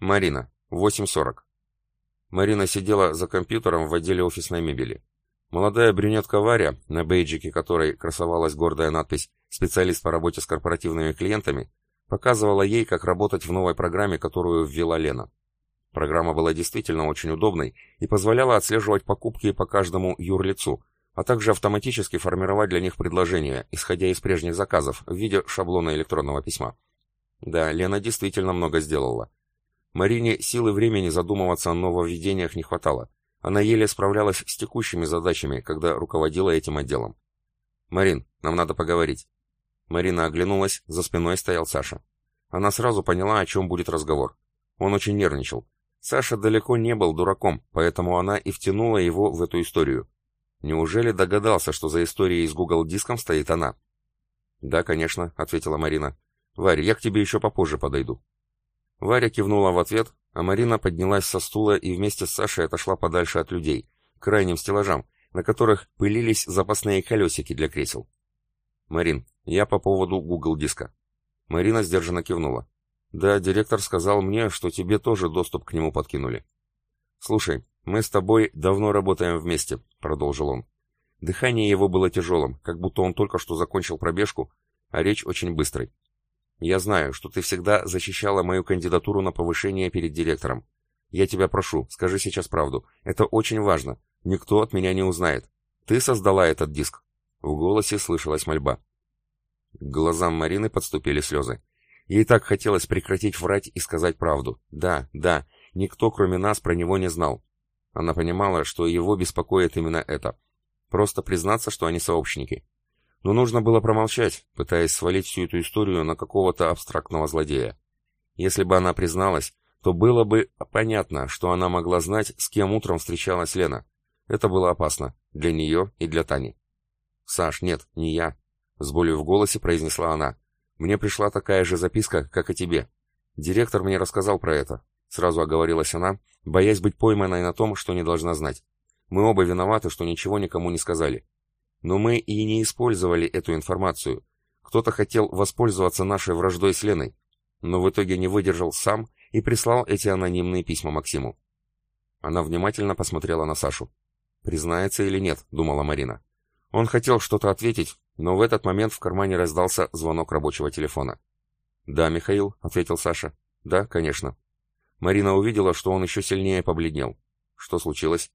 Марина, 8.40. Марина сидела за компьютером в отделе офисной мебели. Молодая брюнетка Варя, на бейджике которой красовалась гордая надпись «Специалист по работе с корпоративными клиентами», показывала ей, как работать в новой программе, которую ввела Лена. Программа была действительно очень удобной и позволяла отслеживать покупки по каждому юрлицу, а также автоматически формировать для них предложения, исходя из прежних заказов, в виде шаблона электронного письма. Да, Лена действительно много сделала. Марине силы времени задумываться о нововведениях не хватало. Она еле справлялась с текущими задачами, когда руководила этим отделом. «Марин, нам надо поговорить». Марина оглянулась, за спиной стоял Саша. Она сразу поняла, о чем будет разговор. Он очень нервничал. Саша далеко не был дураком, поэтому она и втянула его в эту историю. Неужели догадался, что за историей с Google Диском стоит она? «Да, конечно», — ответила Марина. «Варь, я к тебе еще попозже подойду». Варя кивнула в ответ, а Марина поднялась со стула и вместе с Сашей отошла подальше от людей, к крайним стеллажам, на которых пылились запасные колесики для кресел. «Марин, я по поводу Google диска». Марина сдержанно кивнула. «Да, директор сказал мне, что тебе тоже доступ к нему подкинули». «Слушай, мы с тобой давно работаем вместе», — продолжил он. Дыхание его было тяжелым, как будто он только что закончил пробежку, а речь очень быстрой. Я знаю, что ты всегда защищала мою кандидатуру на повышение перед директором. Я тебя прошу, скажи сейчас правду. Это очень важно. Никто от меня не узнает. Ты создала этот диск. В голосе слышалась мольба. К глазам Марины подступили слезы. Ей так хотелось прекратить врать и сказать правду. Да, да, никто кроме нас про него не знал. Она понимала, что его беспокоит именно это. Просто признаться, что они сообщники. Но нужно было промолчать, пытаясь свалить всю эту историю на какого-то абстрактного злодея. Если бы она призналась, то было бы понятно, что она могла знать, с кем утром встречалась Лена. Это было опасно. Для нее и для Тани. «Саш, нет, не я», — с болью в голосе произнесла она. «Мне пришла такая же записка, как и тебе. Директор мне рассказал про это», — сразу оговорилась она, боясь быть пойманной на том, что не должна знать. «Мы оба виноваты, что ничего никому не сказали. Но мы и не использовали эту информацию. Кто-то хотел воспользоваться нашей враждой с Леной, но в итоге не выдержал сам и прислал эти анонимные письма Максиму. Она внимательно посмотрела на Сашу. «Признается или нет?» — думала Марина. Он хотел что-то ответить, но в этот момент в кармане раздался звонок рабочего телефона. «Да, Михаил», — ответил Саша. «Да, конечно». Марина увидела, что он еще сильнее побледнел. «Что случилось?»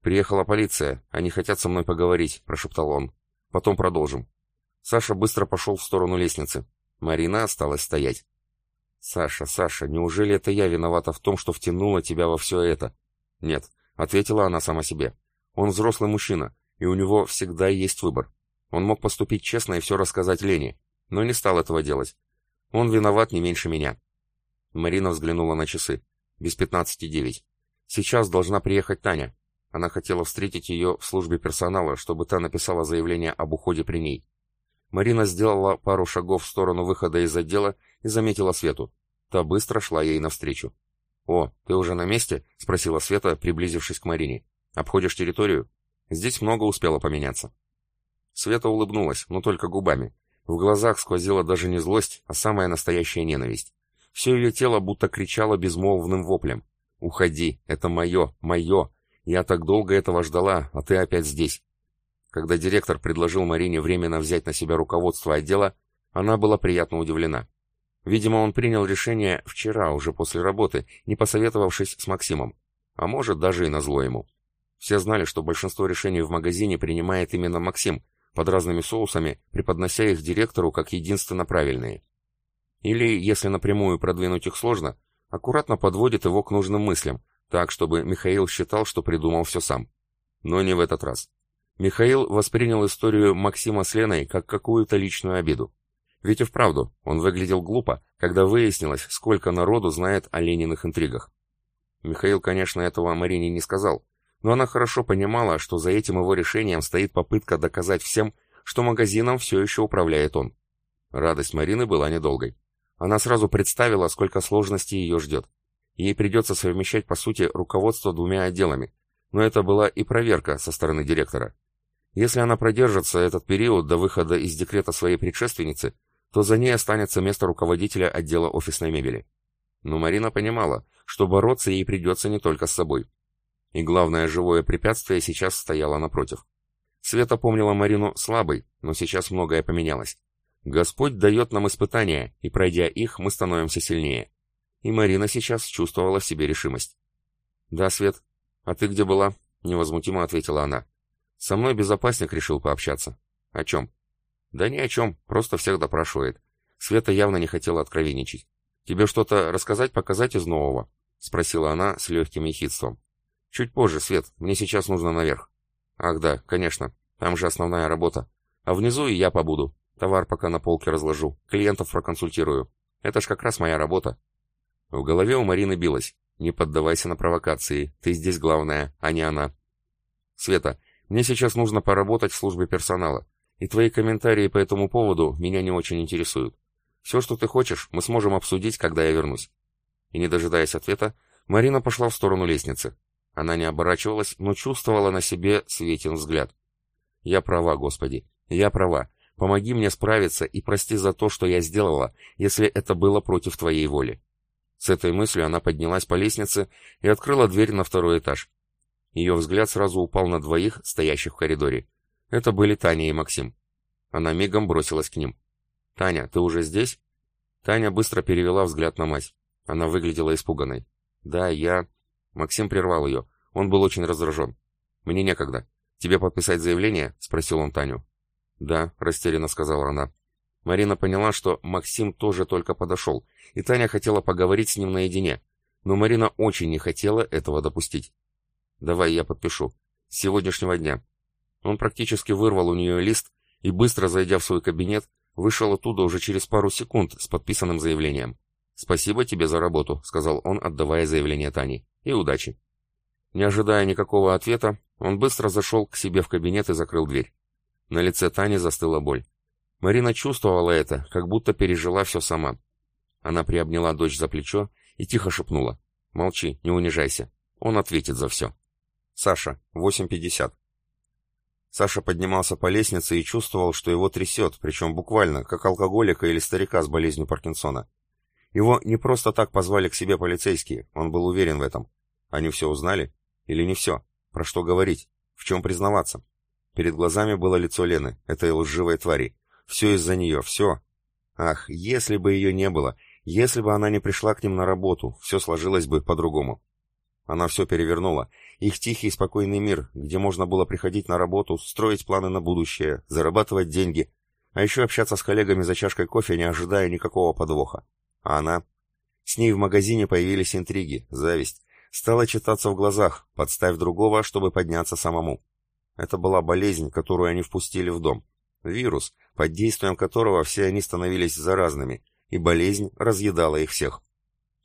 «Приехала полиция. Они хотят со мной поговорить», — прошептал он. «Потом продолжим». Саша быстро пошел в сторону лестницы. Марина осталась стоять. «Саша, Саша, неужели это я виновата в том, что втянула тебя во все это?» «Нет», — ответила она сама себе. «Он взрослый мужчина, и у него всегда есть выбор. Он мог поступить честно и все рассказать Лене, но не стал этого делать. Он виноват не меньше меня». Марина взглянула на часы. Без пятнадцати девять. «Сейчас должна приехать Таня. Она хотела встретить ее в службе персонала, чтобы та написала заявление об уходе при ней. Марина сделала пару шагов в сторону выхода из отдела и заметила Свету. Та быстро шла ей навстречу. «О, ты уже на месте?» — спросила Света, приблизившись к Марине. «Обходишь территорию? Здесь много успело поменяться». Света улыбнулась, но только губами. В глазах сквозила даже не злость, а самая настоящая ненависть. Все ее тело будто кричало безмолвным воплем. «Уходи! Это мое! Мое! Я так долго этого ждала, а ты опять здесь. Когда директор предложил Марине временно взять на себя руководство отдела, она была приятно удивлена. Видимо, он принял решение вчера, уже после работы, не посоветовавшись с Максимом. А может, даже и назло ему. Все знали, что большинство решений в магазине принимает именно Максим, под разными соусами, преподнося их директору как единственно правильные. Или, если напрямую продвинуть их сложно, аккуратно подводит его к нужным мыслям, так, чтобы Михаил считал, что придумал все сам. Но не в этот раз. Михаил воспринял историю Максима с Леной как какую-то личную обиду. Ведь и вправду, он выглядел глупо, когда выяснилось, сколько народу знает о Лениных интригах. Михаил, конечно, этого Марине не сказал, но она хорошо понимала, что за этим его решением стоит попытка доказать всем, что магазином все еще управляет он. Радость Марины была недолгой. Она сразу представила, сколько сложностей ее ждет. Ей придется совмещать, по сути, руководство двумя отделами, но это была и проверка со стороны директора. Если она продержится этот период до выхода из декрета своей предшественницы, то за ней останется место руководителя отдела офисной мебели. Но Марина понимала, что бороться ей придется не только с собой. И главное живое препятствие сейчас стояло напротив. Света помнила Марину слабой, но сейчас многое поменялось. Господь дает нам испытания, и пройдя их, мы становимся сильнее. И Марина сейчас чувствовала в себе решимость. «Да, Свет. А ты где была?» — невозмутимо ответила она. «Со мной безопасник решил пообщаться». «О чем?» «Да ни о чем, просто всех допрашивает». Света явно не хотела откровенничать. «Тебе что-то рассказать, показать из нового?» — спросила она с легким ехидством. «Чуть позже, Свет, мне сейчас нужно наверх». «Ах да, конечно, там же основная работа. А внизу и я побуду. Товар пока на полке разложу, клиентов проконсультирую. Это ж как раз моя работа». В голове у Марины билось. «Не поддавайся на провокации, ты здесь главная, а не она». «Света, мне сейчас нужно поработать в службе персонала, и твои комментарии по этому поводу меня не очень интересуют. Все, что ты хочешь, мы сможем обсудить, когда я вернусь». И не дожидаясь ответа, Марина пошла в сторону лестницы. Она не оборачивалась, но чувствовала на себе Светин взгляд. «Я права, Господи, я права. Помоги мне справиться и прости за то, что я сделала, если это было против твоей воли». С этой мыслью она поднялась по лестнице и открыла дверь на второй этаж. Ее взгляд сразу упал на двоих, стоящих в коридоре. Это были Таня и Максим. Она мигом бросилась к ним. «Таня, ты уже здесь?» Таня быстро перевела взгляд на мать. Она выглядела испуганной. «Да, я...» Максим прервал ее. Он был очень раздражен. «Мне некогда. Тебе подписать заявление?» — спросил он Таню. «Да», — растерянно сказала она. Марина поняла, что Максим тоже только подошел, и Таня хотела поговорить с ним наедине, но Марина очень не хотела этого допустить. «Давай я подпишу. С сегодняшнего дня». Он практически вырвал у нее лист и, быстро зайдя в свой кабинет, вышел оттуда уже через пару секунд с подписанным заявлением. «Спасибо тебе за работу», — сказал он, отдавая заявление Тане. «И удачи». Не ожидая никакого ответа, он быстро зашел к себе в кабинет и закрыл дверь. На лице Тани застыла боль. Марина чувствовала это, как будто пережила все сама. Она приобняла дочь за плечо и тихо шепнула. «Молчи, не унижайся. Он ответит за все». «Саша, 8.50». Саша поднимался по лестнице и чувствовал, что его трясет, причем буквально, как алкоголика или старика с болезнью Паркинсона. Его не просто так позвали к себе полицейские, он был уверен в этом. Они все узнали? Или не все? Про что говорить? В чем признаваться? Перед глазами было лицо Лены, этой лживой твари. Все из-за нее, все. Ах, если бы ее не было, если бы она не пришла к ним на работу, все сложилось бы по-другому. Она все перевернула. Их тихий и спокойный мир, где можно было приходить на работу, строить планы на будущее, зарабатывать деньги, а еще общаться с коллегами за чашкой кофе, не ожидая никакого подвоха. А она? С ней в магазине появились интриги, зависть. Стала читаться в глазах, подставь другого, чтобы подняться самому. Это была болезнь, которую они впустили в дом. Вирус, под действием которого все они становились заразными, и болезнь разъедала их всех.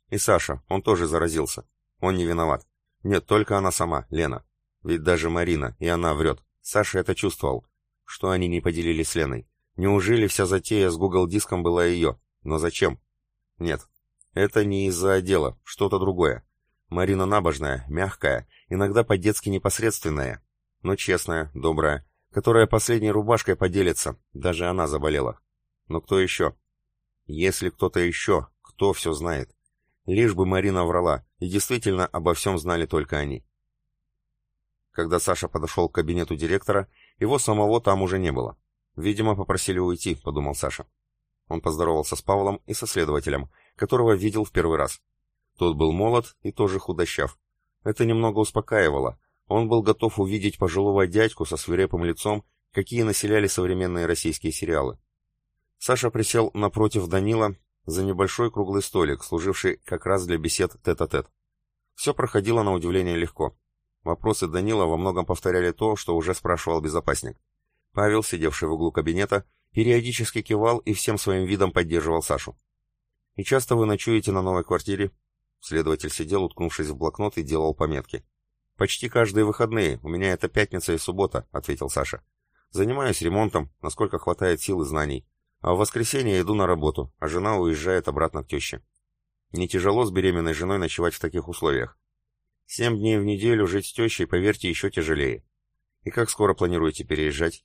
И Саша, он тоже заразился. Он не виноват. Нет, только она сама, Лена. Ведь даже Марина, и она врет. Саша это чувствовал. Что они не поделили с Леной? Неужели вся затея с Google диском была ее? Но зачем? Нет, это не из-за отдела, что-то другое. Марина набожная, мягкая, иногда по-детски непосредственная, но честная, добрая, которая последней рубашкой поделится, даже она заболела. Но кто еще? Если кто-то еще, кто все знает? Лишь бы Марина врала, и действительно обо всем знали только они. Когда Саша подошел к кабинету директора, его самого там уже не было. Видимо, попросили уйти, подумал Саша. Он поздоровался с Павлом и со следователем, которого видел в первый раз. Тот был молод и тоже худощав. Это немного успокаивало, он был готов увидеть пожилого дядьку со свирепым лицом, какие населяли современные российские сериалы. Саша присел напротив Данила за небольшой круглый столик, служивший как раз для бесед тет-а-тет. -тет. Все проходило на удивление легко. Вопросы Данила во многом повторяли то, что уже спрашивал безопасник. Павел, сидевший в углу кабинета, периодически кивал и всем своим видом поддерживал Сашу. «И часто вы ночуете на новой квартире?» Следователь сидел, уткнувшись в блокнот, и делал пометки. «Почти каждые выходные, у меня это пятница и суббота», — ответил Саша. «Занимаюсь ремонтом, насколько хватает сил и знаний. А в воскресенье иду на работу, а жена уезжает обратно к теще. Не тяжело с беременной женой ночевать в таких условиях. Семь дней в неделю жить с тещей, поверьте, еще тяжелее. И как скоро планируете переезжать?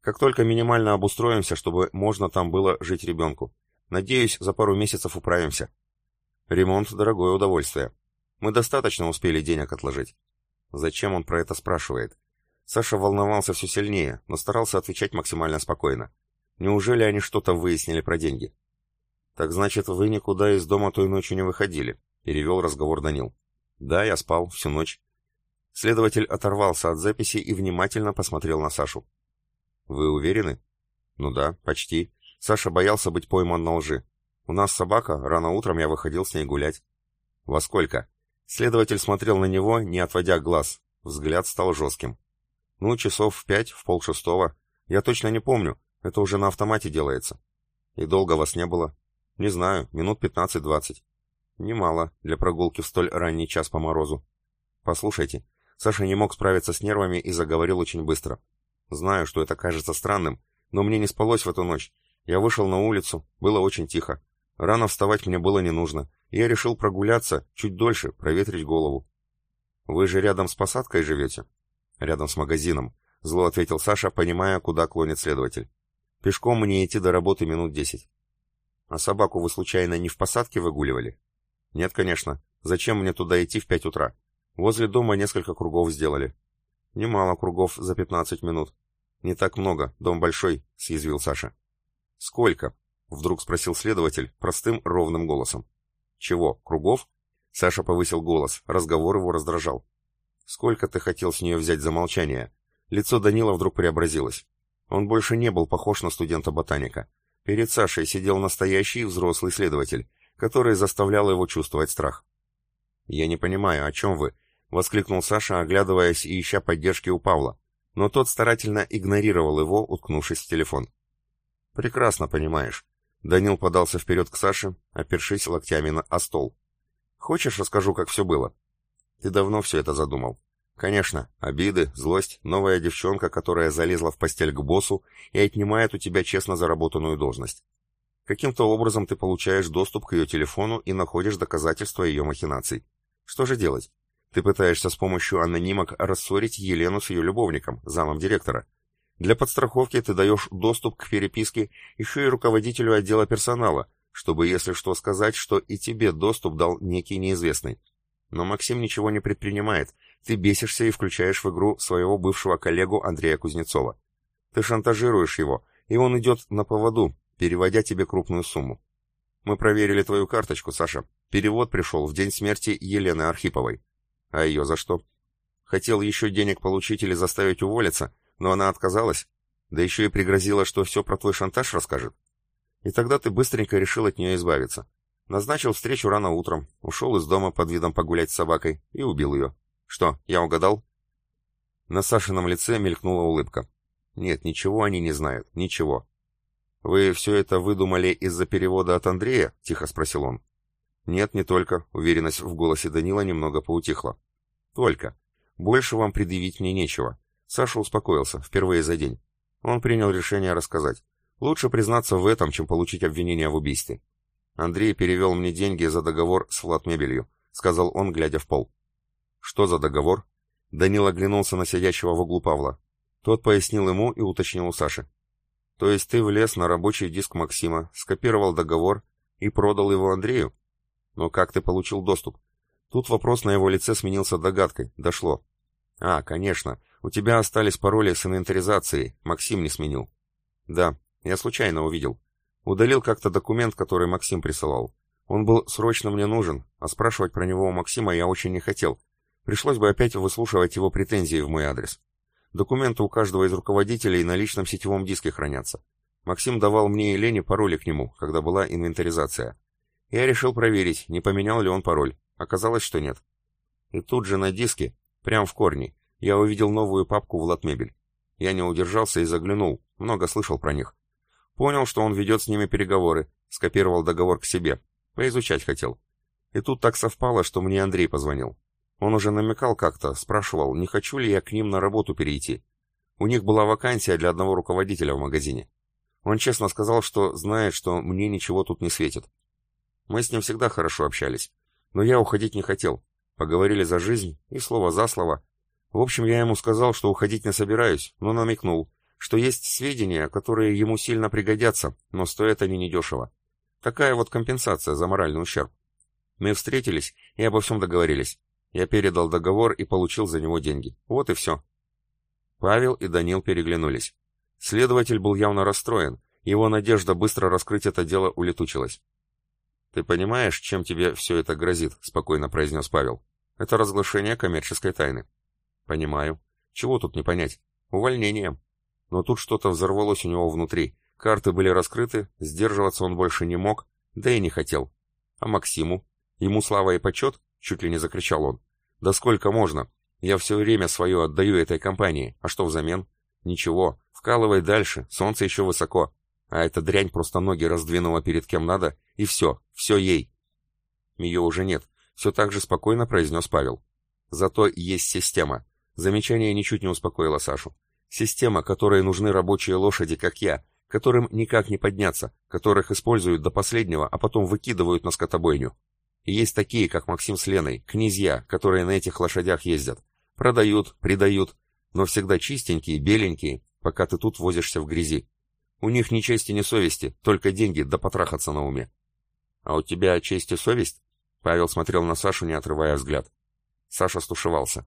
Как только минимально обустроимся, чтобы можно там было жить ребенку. Надеюсь, за пару месяцев управимся. Ремонт — дорогое удовольствие. Мы достаточно успели денег отложить. Зачем он про это спрашивает? Саша волновался все сильнее, но старался отвечать максимально спокойно. Неужели они что-то выяснили про деньги? «Так значит, вы никуда из дома той ночью не выходили?» — перевел разговор Данил. «Да, я спал всю ночь». Следователь оторвался от записи и внимательно посмотрел на Сашу. «Вы уверены?» «Ну да, почти. Саша боялся быть пойман на лжи. У нас собака, рано утром я выходил с ней гулять». «Во сколько?» Следователь смотрел на него, не отводя глаз. Взгляд стал жестким. «Ну, часов в пять, в полшестого. Я точно не помню. Это уже на автомате делается». «И долго вас не было?» «Не знаю, минут пятнадцать-двадцать». «Немало для прогулки в столь ранний час по морозу». «Послушайте». Саша не мог справиться с нервами и заговорил очень быстро. «Знаю, что это кажется странным, но мне не спалось в эту ночь. Я вышел на улицу, было очень тихо. Рано вставать мне было не нужно, я решил прогуляться чуть дольше, проветрить голову. «Вы же рядом с посадкой живете?» «Рядом с магазином», — зло ответил Саша, понимая, куда клонит следователь. «Пешком мне идти до работы минут десять». «А собаку вы случайно не в посадке выгуливали?» «Нет, конечно. Зачем мне туда идти в пять утра? Возле дома несколько кругов сделали». «Немало кругов за пятнадцать минут». «Не так много, дом большой», — съязвил Саша. «Сколько?» — вдруг спросил следователь простым ровным голосом. «Чего, кругов?» Саша повысил голос, разговор его раздражал. «Сколько ты хотел с нее взять за молчание?» Лицо Данила вдруг преобразилось. Он больше не был похож на студента-ботаника. Перед Сашей сидел настоящий взрослый следователь, который заставлял его чувствовать страх. «Я не понимаю, о чем вы?» — воскликнул Саша, оглядываясь и ища поддержки у Павла. Но тот старательно игнорировал его, уткнувшись в телефон. «Прекрасно понимаешь. Данил подался вперед к Саше, опершись локтями на о стол. «Хочешь, расскажу, как все было?» «Ты давно все это задумал?» «Конечно, обиды, злость, новая девчонка, которая залезла в постель к боссу и отнимает у тебя честно заработанную должность. Каким-то образом ты получаешь доступ к ее телефону и находишь доказательства ее махинаций. Что же делать? Ты пытаешься с помощью анонимок рассорить Елену с ее любовником, замом директора. Для подстраховки ты даешь доступ к переписке еще и руководителю отдела персонала, чтобы, если что, сказать, что и тебе доступ дал некий неизвестный. Но Максим ничего не предпринимает. Ты бесишься и включаешь в игру своего бывшего коллегу Андрея Кузнецова. Ты шантажируешь его, и он идет на поводу, переводя тебе крупную сумму. Мы проверили твою карточку, Саша. Перевод пришел в день смерти Елены Архиповой. А ее за что? Хотел еще денег получить или заставить уволиться, но она отказалась, да еще и пригрозила, что все про твой шантаж расскажет. И тогда ты быстренько решил от нее избавиться. Назначил встречу рано утром, ушел из дома под видом погулять с собакой и убил ее. Что, я угадал? На Сашином лице мелькнула улыбка. Нет, ничего они не знают, ничего. «Вы все это выдумали из-за перевода от Андрея?» — тихо спросил он. «Нет, не только», — уверенность в голосе Данила немного поутихла. «Только. Больше вам предъявить мне нечего. Саша успокоился, впервые за день. Он принял решение рассказать. Лучше признаться в этом, чем получить обвинение в убийстве. Андрей перевел мне деньги за договор с Флатмебелью, сказал он, глядя в пол. Что за договор? Данил оглянулся на сидящего в углу Павла. Тот пояснил ему и уточнил у Саши. То есть ты влез на рабочий диск Максима, скопировал договор и продал его Андрею? Но как ты получил доступ? Тут вопрос на его лице сменился догадкой. Дошло. А, конечно. У тебя остались пароли с инвентаризацией, Максим не сменил. Да, я случайно увидел. Удалил как-то документ, который Максим присылал. Он был срочно мне нужен, а спрашивать про него у Максима я очень не хотел. Пришлось бы опять выслушивать его претензии в мой адрес. Документы у каждого из руководителей на личном сетевом диске хранятся. Максим давал мне и Лене пароли к нему, когда была инвентаризация. Я решил проверить, не поменял ли он пароль. Оказалось, что нет. И тут же на диске, прямо в корне, я увидел новую папку «Владмебель». Я не удержался и заглянул, много слышал про них. Понял, что он ведет с ними переговоры, скопировал договор к себе, поизучать хотел. И тут так совпало, что мне Андрей позвонил. Он уже намекал как-то, спрашивал, не хочу ли я к ним на работу перейти. У них была вакансия для одного руководителя в магазине. Он честно сказал, что знает, что мне ничего тут не светит. Мы с ним всегда хорошо общались, но я уходить не хотел. Поговорили за жизнь, и слово за слово, в общем, я ему сказал, что уходить не собираюсь, но намекнул, что есть сведения, которые ему сильно пригодятся, но стоят они недешево. Такая вот компенсация за моральный ущерб. Мы встретились и обо всем договорились. Я передал договор и получил за него деньги. Вот и все. Павел и Данил переглянулись. Следователь был явно расстроен. Его надежда быстро раскрыть это дело улетучилась. «Ты понимаешь, чем тебе все это грозит?» — спокойно произнес Павел. «Это разглашение коммерческой тайны». «Понимаю. Чего тут не понять? Увольнением. Но тут что-то взорвалось у него внутри. Карты были раскрыты, сдерживаться он больше не мог, да и не хотел. А Максиму? Ему слава и почет? Чуть ли не закричал он. Да сколько можно? Я все время свое отдаю этой компании. А что взамен? Ничего. Вкалывай дальше, солнце еще высоко. А эта дрянь просто ноги раздвинула перед кем надо, и все, все ей. Ее уже нет. Все так же спокойно произнес Павел. Зато есть система. Замечание ничуть не успокоило Сашу. Система, которой нужны рабочие лошади, как я, которым никак не подняться, которых используют до последнего, а потом выкидывают на скотобойню. И есть такие, как Максим с Леной, князья, которые на этих лошадях ездят. Продают, предают, но всегда чистенькие, беленькие, пока ты тут возишься в грязи. У них ни чести, ни совести, только деньги да потрахаться на уме. А у тебя честь и совесть? Павел смотрел на Сашу, не отрывая взгляд. Саша стушевался.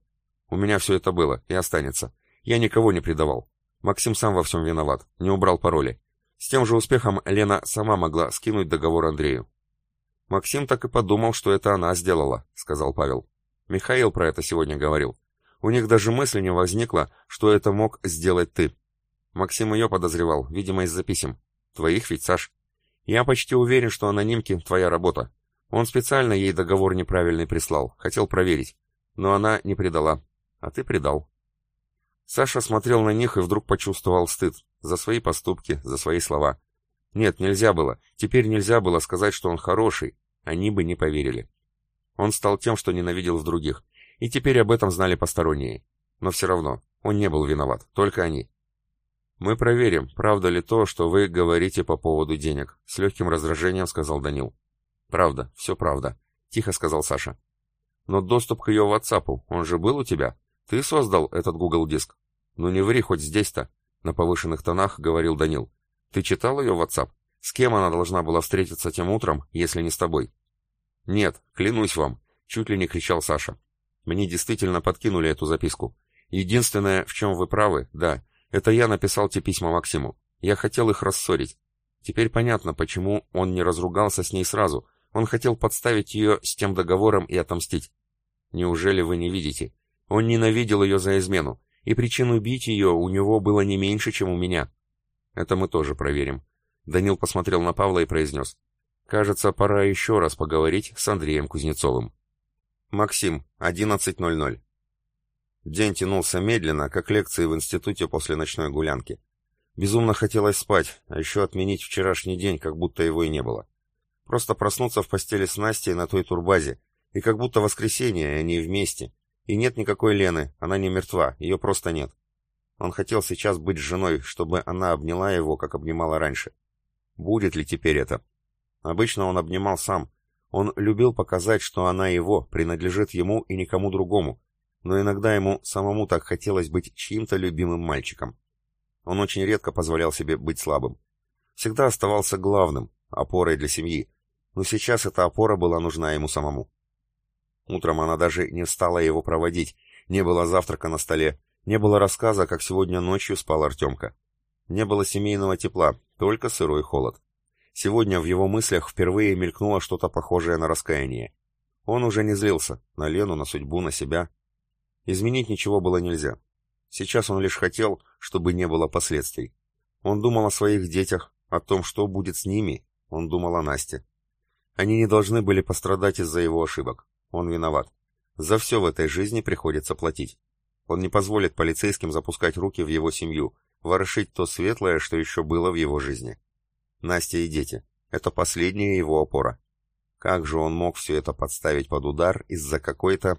У меня все это было и останется. Я никого не предавал. Максим сам во всем виноват, не убрал пароли. С тем же успехом Лена сама могла скинуть договор Андрею. Максим так и подумал, что это она сделала, сказал Павел. Михаил про это сегодня говорил. У них даже мысли не возникло, что это мог сделать ты. Максим ее подозревал, видимо, из-за писем. Твоих ведь, Саш? Я почти уверен, что анонимки — твоя работа. Он специально ей договор неправильный прислал, хотел проверить. Но она не предала. А ты предал. Саша смотрел на них и вдруг почувствовал стыд. За свои поступки, за свои слова. Нет, нельзя было. Теперь нельзя было сказать, что он хороший. Они бы не поверили. Он стал тем, что ненавидел в других. И теперь об этом знали посторонние. Но все равно, он не был виноват. Только они. «Мы проверим, правда ли то, что вы говорите по поводу денег», — с легким раздражением сказал Данил. «Правда, все правда», — тихо сказал Саша. «Но доступ к ее WhatsApp, он же был у тебя? Ты создал этот Google диск?» «Ну не ври хоть здесь-то», — на повышенных тонах говорил Данил. «Ты читал ее WhatsApp? С кем она должна была встретиться тем утром, если не с тобой?» «Нет, клянусь вам», — чуть ли не кричал Саша. «Мне действительно подкинули эту записку. Единственное, в чем вы правы, да, это я написал те письма Максиму. Я хотел их рассорить. Теперь понятно, почему он не разругался с ней сразу. Он хотел подставить ее с тем договором и отомстить. Неужели вы не видите? Он ненавидел ее за измену, и причин убить ее у него было не меньше, чем у меня. Это мы тоже проверим. Данил посмотрел на Павла и произнес. Кажется, пора еще раз поговорить с Андреем Кузнецовым. Максим, 11.00. День тянулся медленно, как лекции в институте после ночной гулянки. Безумно хотелось спать, а еще отменить вчерашний день, как будто его и не было. Просто проснуться в постели с Настей на той турбазе, и как будто воскресенье, и они вместе. И нет никакой Лены, она не мертва, ее просто нет. Он хотел сейчас быть женой, чтобы она обняла его, как обнимала раньше. Будет ли теперь это? Обычно он обнимал сам. Он любил показать, что она его, принадлежит ему и никому другому, но иногда ему самому так хотелось быть чьим-то любимым мальчиком. Он очень редко позволял себе быть слабым. Всегда оставался главным, опорой для семьи, но сейчас эта опора была нужна ему самому. Утром она даже не стала его проводить, не было завтрака на столе, не было рассказа, как сегодня ночью спал Артемка. Не было семейного тепла, только сырой холод. Сегодня в его мыслях впервые мелькнуло что-то похожее на раскаяние. Он уже не злился на Лену, на судьбу, на себя. Изменить ничего было нельзя. Сейчас он лишь хотел, чтобы не было последствий. Он думал о своих детях, о том, что будет с ними, он думал о Насте. Они не должны были пострадать из-за его ошибок. Он виноват. За все в этой жизни приходится платить. Он не позволит полицейским запускать руки в его семью, ворошить то светлое, что еще было в его жизни. Настя и дети. Это последняя его опора. Как же он мог все это подставить под удар из-за какой-то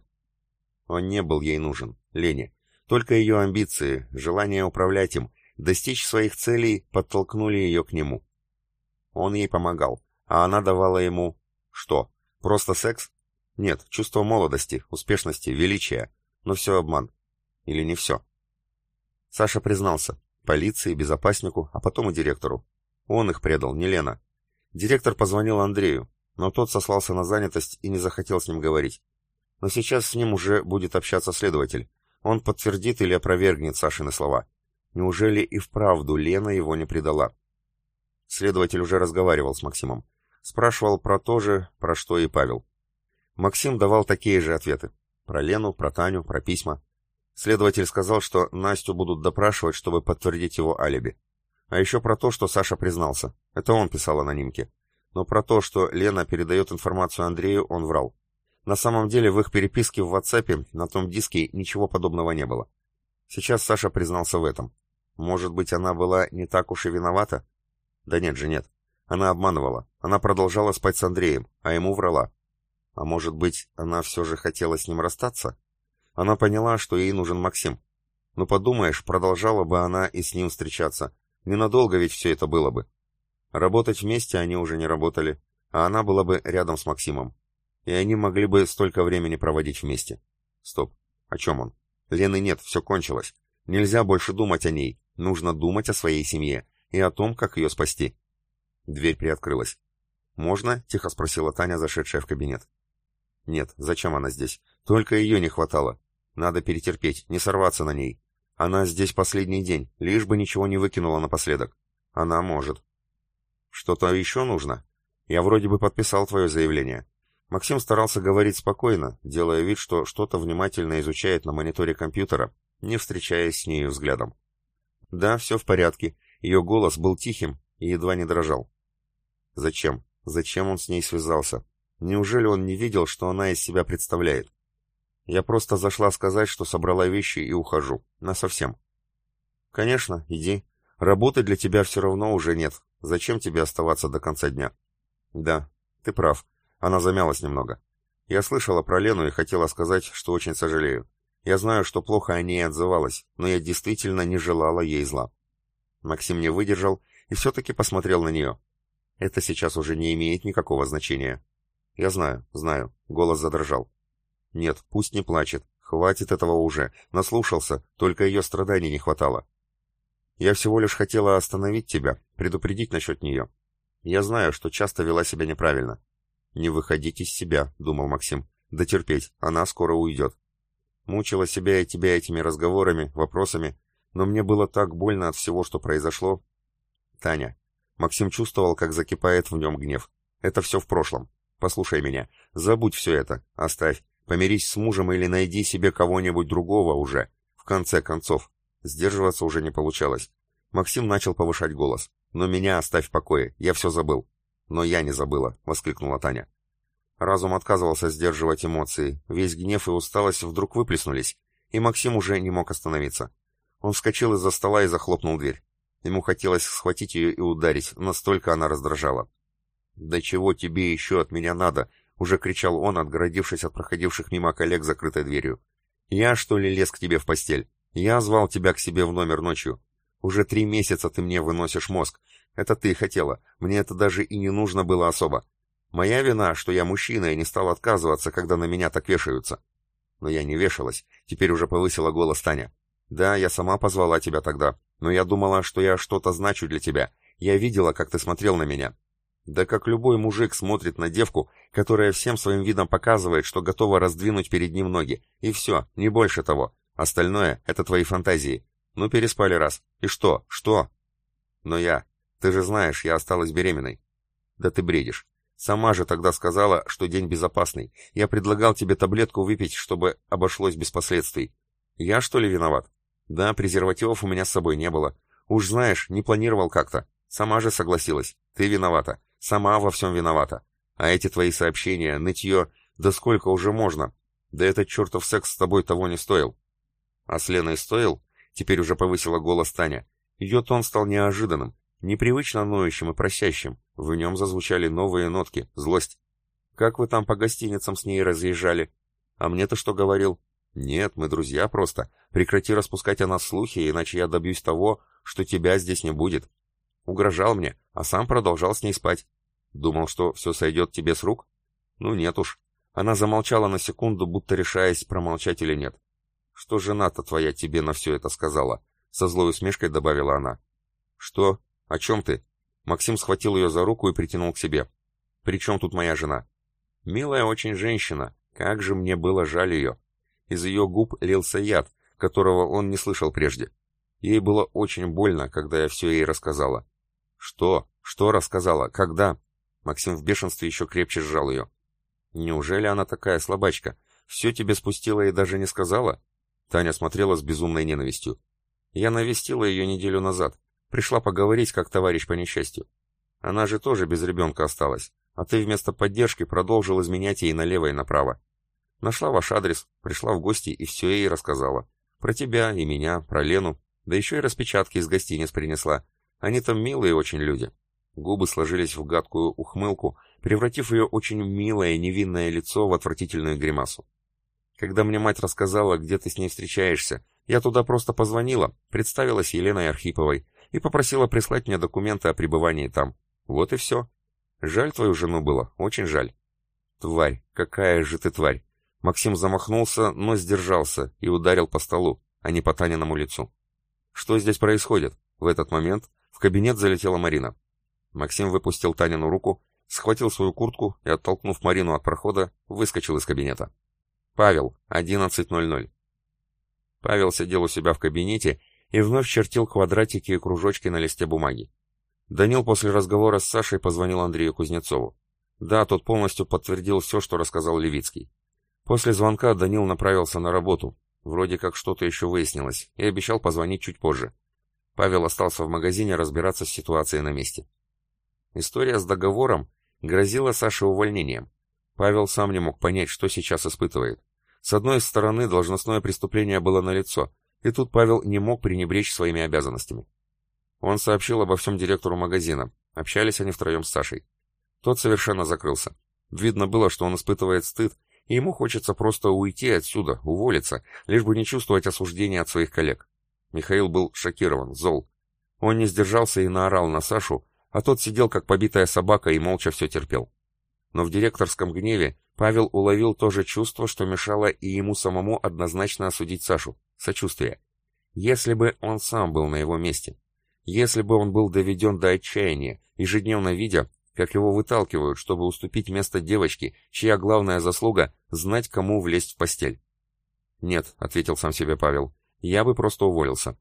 он не был ей нужен, Лене. Только ее амбиции, желание управлять им, достичь своих целей подтолкнули ее к нему. Он ей помогал, а она давала ему... Что? Просто секс? Нет, чувство молодости, успешности, величия. Но все обман. Или не все? Саша признался. Полиции, безопаснику, а потом и директору. Он их предал, не Лена. Директор позвонил Андрею. но тот сослался на занятость и не захотел с ним говорить. Но сейчас с ним уже будет общаться следователь. Он подтвердит или опровергнет Сашины слова. Неужели и вправду Лена его не предала? Следователь уже разговаривал с Максимом. Спрашивал про то же, про что и Павел. Максим давал такие же ответы. Про Лену, про Таню, про письма. Следователь сказал, что Настю будут допрашивать, чтобы подтвердить его алиби. А еще про то, что Саша признался. Это он писал анонимке. Но про то, что Лена передает информацию Андрею, он врал. На самом деле в их переписке в WhatsApp на том диске ничего подобного не было. Сейчас Саша признался в этом. Может быть, она была не так уж и виновата? Да нет же, нет. Она обманывала. Она продолжала спать с Андреем, а ему врала. А может быть, она все же хотела с ним расстаться? Она поняла, что ей нужен Максим. Ну подумаешь, продолжала бы она и с ним встречаться. Ненадолго ведь все это было бы. Работать вместе они уже не работали, а она была бы рядом с Максимом. И они могли бы столько времени проводить вместе. Стоп. О чем он? Лены нет, все кончилось. Нельзя больше думать о ней. Нужно думать о своей семье и о том, как ее спасти. Дверь приоткрылась. «Можно?» — тихо спросила Таня, зашедшая в кабинет. «Нет, зачем она здесь? Только ее не хватало. Надо перетерпеть, не сорваться на ней. Она здесь последний день, лишь бы ничего не выкинула напоследок. Она может». «Что-то еще нужно? Я вроде бы подписал твое заявление». Максим старался говорить спокойно, делая вид, что что-то внимательно изучает на мониторе компьютера, не встречаясь с нею взглядом. Да, все в порядке. Ее голос был тихим и едва не дрожал. Зачем? Зачем он с ней связался? Неужели он не видел, что она из себя представляет? Я просто зашла сказать, что собрала вещи и ухожу. Насовсем. Конечно, иди. Работы для тебя все равно уже нет. Зачем тебе оставаться до конца дня? Да, ты прав. Она замялась немного. Я слышала про Лену и хотела сказать, что очень сожалею. Я знаю, что плохо о ней отзывалась, но я действительно не желала ей зла. Максим не выдержал и все-таки посмотрел на нее. Это сейчас уже не имеет никакого значения. Я знаю, знаю, голос задрожал. Нет, пусть не плачет, хватит этого уже, наслушался, только ее страданий не хватало. Я всего лишь хотела остановить тебя, предупредить насчет нее. Я знаю, что часто вела себя неправильно. Не выходить из себя, думал Максим. Дотерпеть, она скоро уйдет. Мучила себя и тебя этими разговорами, вопросами, но мне было так больно от всего, что произошло. Таня. Максим чувствовал, как закипает в нем гнев. Это все в прошлом. Послушай меня. Забудь все это. Оставь. Помирись с мужем или найди себе кого-нибудь другого уже. В конце концов. Сдерживаться уже не получалось. Максим начал повышать голос. «Но меня оставь в покое. Я все забыл». «Но я не забыла», — воскликнула Таня. Разум отказывался сдерживать эмоции, весь гнев и усталость вдруг выплеснулись, и Максим уже не мог остановиться. Он вскочил из-за стола и захлопнул дверь. Ему хотелось схватить ее и ударить, настолько она раздражала. «Да чего тебе еще от меня надо?» — уже кричал он, отгородившись от проходивших мимо коллег закрытой дверью. «Я, что ли, лез к тебе в постель? Я звал тебя к себе в номер ночью. Уже три месяца ты мне выносишь мозг. Это ты хотела. Мне это даже и не нужно было особо. Моя вина, что я мужчина и не стал отказываться, когда на меня так вешаются. Но я не вешалась. Теперь уже повысила голос Таня. Да, я сама позвала тебя тогда, но я думала, что я что-то значу для тебя. Я видела, как ты смотрел на меня. Да как любой мужик смотрит на девку, которая всем своим видом показывает, что готова раздвинуть перед ним ноги. И все, не больше того. Остальное — это твои фантазии. Ну, переспали раз. И что? Что? Но я... Ты же знаешь, я осталась беременной. Да ты бредишь. Сама же тогда сказала, что день безопасный. Я предлагал тебе таблетку выпить, чтобы обошлось без последствий. Я что ли виноват? Да, презервативов у меня с собой не было. Уж знаешь, не планировал как-то. Сама же согласилась. Ты виновата. Сама во всем виновата. А эти твои сообщения, нытье, да сколько уже можно? Да этот чертов секс с тобой того не стоил. А с Леной стоил? Теперь уже повысила голос Таня. Ее тон стал неожиданным, непривычно ноющим и просящим. В нем зазвучали новые нотки, злость. «Как вы там по гостиницам с ней разъезжали? А мне-то что говорил?» «Нет, мы друзья просто. Прекрати распускать о нас слухи, иначе я добьюсь того, что тебя здесь не будет». Угрожал мне, а сам продолжал с ней спать. Думал, что все сойдет тебе с рук? Ну нет уж. Она замолчала на секунду, будто решаясь, промолчать или нет. «Что жена-то твоя тебе на все это сказала?» Со злой усмешкой добавила она. «Что? О чем ты?» Максим схватил ее за руку и притянул к себе. При чем тут моя жена? Милая очень женщина, как же мне было жаль ее. Из ее губ лился яд, которого он не слышал прежде. Ей было очень больно, когда я все ей рассказала. Что? Что рассказала? Когда? Максим в бешенстве еще крепче сжал ее. Неужели она такая слабачка? Все тебе спустила и даже не сказала? Таня смотрела с безумной ненавистью. Я навестила ее неделю назад. Пришла поговорить, как товарищ по несчастью. Она же тоже без ребенка осталась, а ты вместо поддержки продолжил изменять ей налево и направо. Нашла ваш адрес, пришла в гости и все ей рассказала. Про тебя и меня, про Лену, да еще и распечатки из гостиниц принесла. Они там милые очень люди. Губы сложились в гадкую ухмылку, превратив ее очень милое невинное лицо в отвратительную гримасу. Когда мне мать рассказала, где ты с ней встречаешься, я туда просто позвонила, представилась Еленой Архиповой и попросила прислать мне документы о пребывании там. Вот и все. Жаль твою жену было, очень жаль. Тварь, какая же ты тварь. Максим замахнулся, но сдержался и ударил по столу, а не по Таниному лицу. Что здесь происходит? В этот момент в кабинет залетела Марина. Максим выпустил Танину руку, схватил свою куртку и, оттолкнув Марину от прохода, выскочил из кабинета. «Павел, 11.00». Павел сидел у себя в кабинете и вновь чертил квадратики и кружочки на листе бумаги. Данил после разговора с Сашей позвонил Андрею Кузнецову. Да, тот полностью подтвердил все, что рассказал Левицкий. После звонка Данил направился на работу. Вроде как что-то еще выяснилось, и обещал позвонить чуть позже. Павел остался в магазине разбираться с ситуацией на месте. История с договором грозила Саше увольнением. Павел сам не мог понять, что сейчас испытывает. С одной стороны, должностное преступление было налицо, и тут Павел не мог пренебречь своими обязанностями. Он сообщил обо всем директору магазина. Общались они втроем с Сашей. Тот совершенно закрылся. Видно было, что он испытывает стыд ему хочется просто уйти отсюда, уволиться, лишь бы не чувствовать осуждения от своих коллег. Михаил был шокирован, зол. Он не сдержался и наорал на Сашу, а тот сидел как побитая собака и молча все терпел. Но в директорском гневе Павел уловил то же чувство, что мешало и ему самому однозначно осудить Сашу — сочувствие. Если бы он сам был на его месте, если бы он был доведен до отчаяния, ежедневно видя, как его выталкивают, чтобы уступить место девочке, чья главная заслуга — знать, кому влезть в постель. «Нет», — ответил сам себе Павел, — «я бы просто уволился».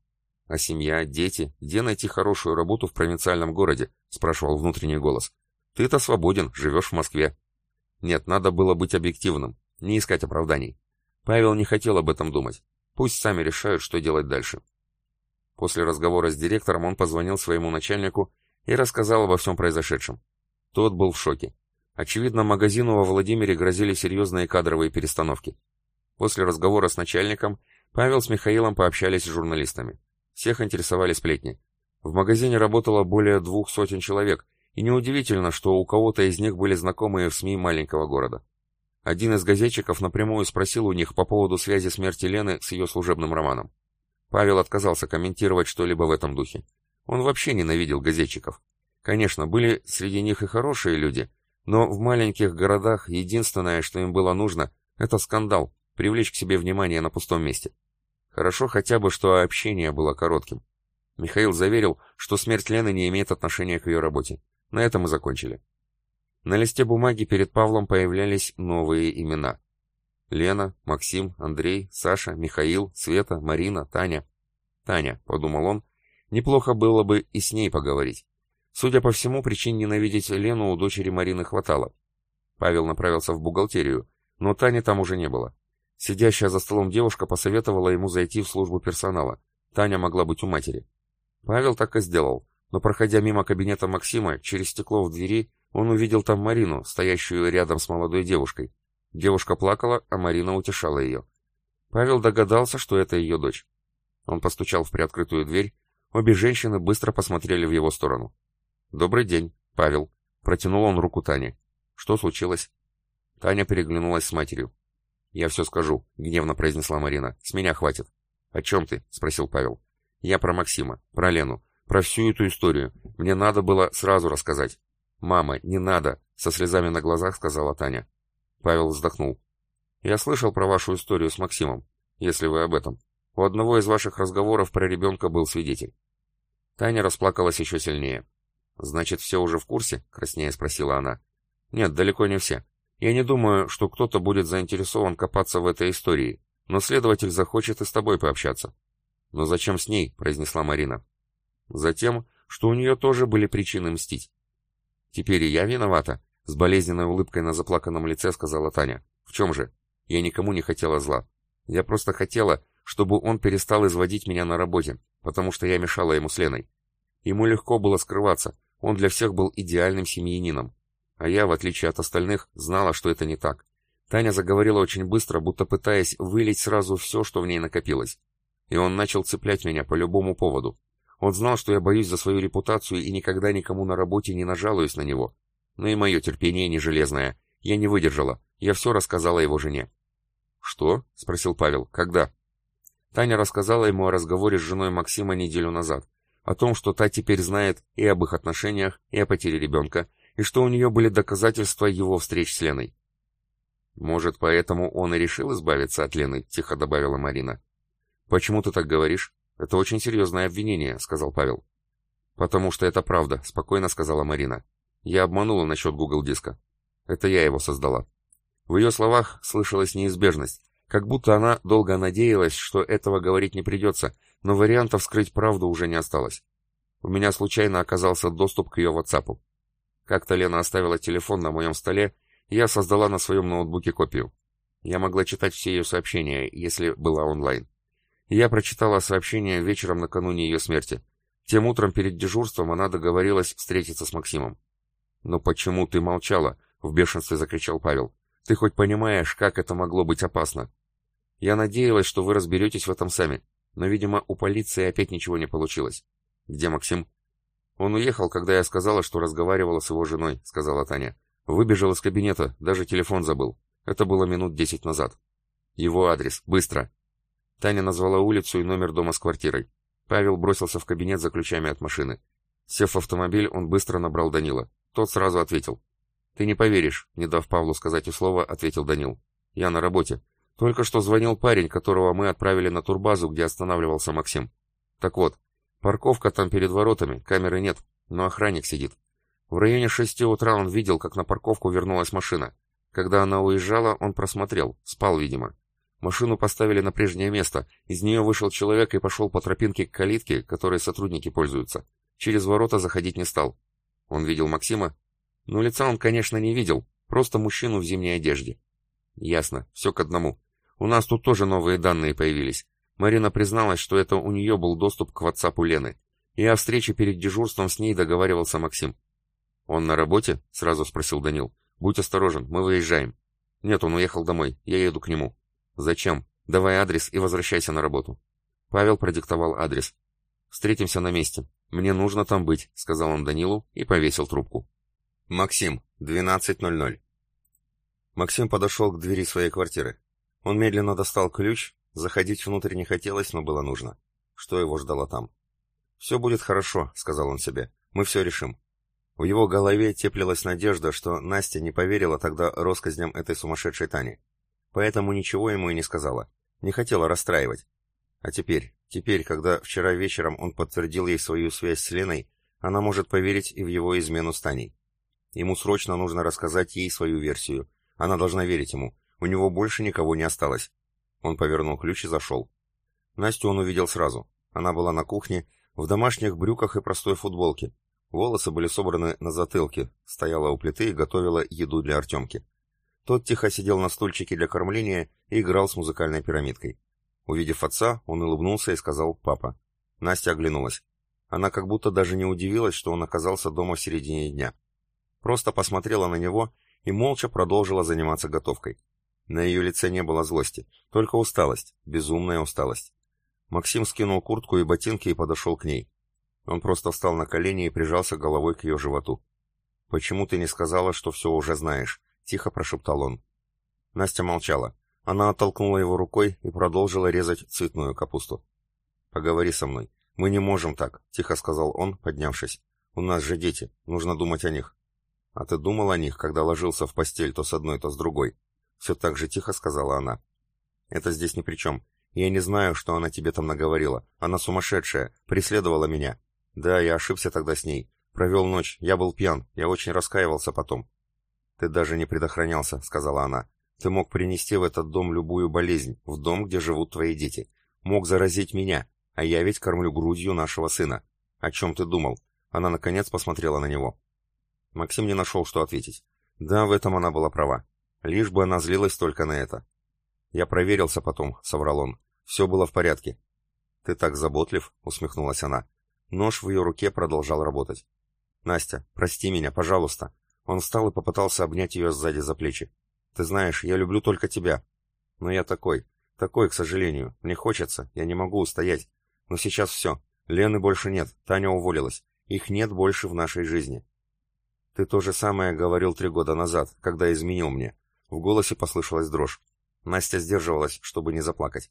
«А семья, дети, где найти хорошую работу в провинциальном городе?» — спрашивал внутренний голос. «Ты-то свободен, живешь в Москве». Нет, надо было быть объективным, не искать оправданий. Павел не хотел об этом думать. Пусть сами решают, что делать дальше. После разговора с директором он позвонил своему начальнику и рассказал обо всем произошедшем. Тот был в шоке. Очевидно, магазину во Владимире грозили серьезные кадровые перестановки. После разговора с начальником Павел с Михаилом пообщались с журналистами. Всех интересовали сплетни. В магазине работало более двух сотен человек, и неудивительно, что у кого-то из них были знакомые в СМИ маленького города. Один из газетчиков напрямую спросил у них по поводу связи смерти Лены с ее служебным романом. Павел отказался комментировать что-либо в этом духе. Он вообще ненавидел газетчиков. Конечно, были среди них и хорошие люди, но в маленьких городах единственное, что им было нужно, это скандал, привлечь к себе внимание на пустом месте. Хорошо хотя бы, что общение было коротким. Михаил заверил, что смерть Лены не имеет отношения к ее работе. На этом мы закончили. На листе бумаги перед Павлом появлялись новые имена. Лена, Максим, Андрей, Саша, Михаил, Света, Марина, Таня. Таня, подумал он, неплохо было бы и с ней поговорить. Судя по всему, причин ненавидеть Лену у дочери Марины хватало. Павел направился в бухгалтерию, но Тани там уже не было. Сидящая за столом девушка посоветовала ему зайти в службу персонала. Таня могла быть у матери. Павел так и сделал, но проходя мимо кабинета Максима, через стекло в двери, он увидел там Марину, стоящую рядом с молодой девушкой. Девушка плакала, а Марина утешала ее. Павел догадался, что это ее дочь. Он постучал в приоткрытую дверь, обе женщины быстро посмотрели в его сторону. «Добрый день, Павел», — протянул он руку Тане. «Что случилось?» Таня переглянулась с матерью. «Я все скажу», — гневно произнесла Марина. «С меня хватит». «О чем ты?» — спросил Павел. «Я про Максима, про Лену, про всю эту историю. Мне надо было сразу рассказать». «Мама, не надо!» — со слезами на глазах сказала Таня. Павел вздохнул. «Я слышал про вашу историю с Максимом, если вы об этом. У одного из ваших разговоров про ребенка был свидетель». Таня расплакалась еще сильнее. «Значит, все уже в курсе?» — краснее спросила она. Нет, далеко не все. Я не думаю, что кто-то будет заинтересован копаться в этой истории, но следователь захочет и с тобой пообщаться. Но зачем с ней, произнесла Марина. Затем, что у нее тоже были причины мстить. Теперь и я виновата, с болезненной улыбкой на заплаканном лице сказала Таня. В чем же? Я никому не хотела зла. Я просто хотела, чтобы он перестал изводить меня на работе, потому что я мешала ему с Леной. Ему легко было скрываться, он для всех был идеальным семьянином. А я, в отличие от остальных, знала, что это не так. Таня заговорила очень быстро, будто пытаясь вылить сразу все, что в ней накопилось. И он начал цеплять меня по любому поводу. Он знал, что я боюсь за свою репутацию и никогда никому на работе не нажалуюсь на него. Но и мое терпение не железное. Я не выдержала. Я все рассказала его жене. «Что?» — спросил Павел. «Когда?» Таня рассказала ему о разговоре с женой Максима неделю назад. О том, что та теперь знает и об их отношениях, и о потере ребенка, и что у нее были доказательства его встреч с Леной. «Может, поэтому он и решил избавиться от Лены?» — тихо добавила Марина. «Почему ты так говоришь? Это очень серьезное обвинение», — сказал Павел. «Потому что это правда», — спокойно сказала Марина. «Я обманула насчет Google диска. Это я его создала». В ее словах слышалась неизбежность, как будто она долго надеялась, что этого говорить не придется, но вариантов скрыть правду уже не осталось. У меня случайно оказался доступ к ее WhatsApp. Как-то Лена оставила телефон на моем столе, и я создала на своем ноутбуке копию. Я могла читать все ее сообщения, если была онлайн. Я прочитала сообщение вечером накануне ее смерти. Тем утром перед дежурством она договорилась встретиться с Максимом. «Но почему ты молчала?» — в бешенстве закричал Павел. «Ты хоть понимаешь, как это могло быть опасно?» «Я надеялась, что вы разберетесь в этом сами, но, видимо, у полиции опять ничего не получилось». «Где Максим?» «Он уехал, когда я сказала, что разговаривала с его женой», — сказала Таня. «Выбежал из кабинета, даже телефон забыл. Это было минут десять назад». «Его адрес. Быстро!» Таня назвала улицу и номер дома с квартирой. Павел бросился в кабинет за ключами от машины. Сев в автомобиль, он быстро набрал Данила. Тот сразу ответил. «Ты не поверишь», — не дав Павлу сказать и слова, ответил Данил. «Я на работе. Только что звонил парень, которого мы отправили на турбазу, где останавливался Максим. Так вот, Парковка там перед воротами, камеры нет, но охранник сидит. В районе шести утра он видел, как на парковку вернулась машина. Когда она уезжала, он просмотрел, спал, видимо. Машину поставили на прежнее место, из нее вышел человек и пошел по тропинке к калитке, которой сотрудники пользуются. Через ворота заходить не стал. Он видел Максима? Ну, лица он, конечно, не видел, просто мужчину в зимней одежде. Ясно, все к одному. У нас тут тоже новые данные появились. Марина призналась, что это у нее был доступ к WhatsApp Лены, и о встрече перед дежурством с ней договаривался Максим. «Он на работе?» — сразу спросил Данил. «Будь осторожен, мы выезжаем». «Нет, он уехал домой, я еду к нему». «Зачем? Давай адрес и возвращайся на работу». Павел продиктовал адрес. «Встретимся на месте. Мне нужно там быть», — сказал он Данилу и повесил трубку. «Максим, 12.00». Максим подошел к двери своей квартиры. Он медленно достал ключ Заходить внутрь не хотелось, но было нужно. Что его ждало там? «Все будет хорошо», — сказал он себе. «Мы все решим». В его голове теплилась надежда, что Настя не поверила тогда россказням этой сумасшедшей Тани. Поэтому ничего ему и не сказала. Не хотела расстраивать. А теперь, теперь, когда вчера вечером он подтвердил ей свою связь с Леной, она может поверить и в его измену с Таней. Ему срочно нужно рассказать ей свою версию. Она должна верить ему. У него больше никого не осталось. Он повернул ключ и зашел. Настю он увидел сразу. Она была на кухне, в домашних брюках и простой футболке. Волосы были собраны на затылке, стояла у плиты и готовила еду для Артемки. Тот тихо сидел на стульчике для кормления и играл с музыкальной пирамидкой. Увидев отца, он улыбнулся и сказал «папа». Настя оглянулась. Она как будто даже не удивилась, что он оказался дома в середине дня. Просто посмотрела на него и молча продолжила заниматься готовкой. На ее лице не было злости, только усталость, безумная усталость. Максим скинул куртку и ботинки и подошел к ней. Он просто встал на колени и прижался головой к ее животу. «Почему ты не сказала, что все уже знаешь?» — тихо прошептал он. Настя молчала. Она оттолкнула его рукой и продолжила резать цветную капусту. «Поговори со мной. Мы не можем так», — тихо сказал он, поднявшись. «У нас же дети. Нужно думать о них». «А ты думал о них, когда ложился в постель то с одной, то с другой?» Все так же тихо сказала она. Это здесь ни при чем. Я не знаю, что она тебе там наговорила. Она сумасшедшая, преследовала меня. Да, я ошибся тогда с ней. Провел ночь, я был пьян, я очень раскаивался потом. «Ты даже не предохранялся», — сказала она. «Ты мог принести в этот дом любую болезнь, в дом, где живут твои дети. Мог заразить меня, а я ведь кормлю грудью нашего сына. О чем ты думал?» Она, наконец, посмотрела на него. Максим не нашел, что ответить. Да, в этом она была права. Лишь бы она злилась только на это. «Я проверился потом», — соврал он. «Все было в порядке». «Ты так заботлив», — усмехнулась она. Нож в ее руке продолжал работать. «Настя, прости меня, пожалуйста». Он встал и попытался обнять ее сзади за плечи. «Ты знаешь, я люблю только тебя. Но я такой, такой, к сожалению. Мне хочется, я не могу устоять. Но сейчас все. Лены больше нет, Таня уволилась. Их нет больше в нашей жизни. Ты то же самое говорил три года назад, когда изменил мне. В голосе послышалась дрожь. Настя сдерживалась, чтобы не заплакать.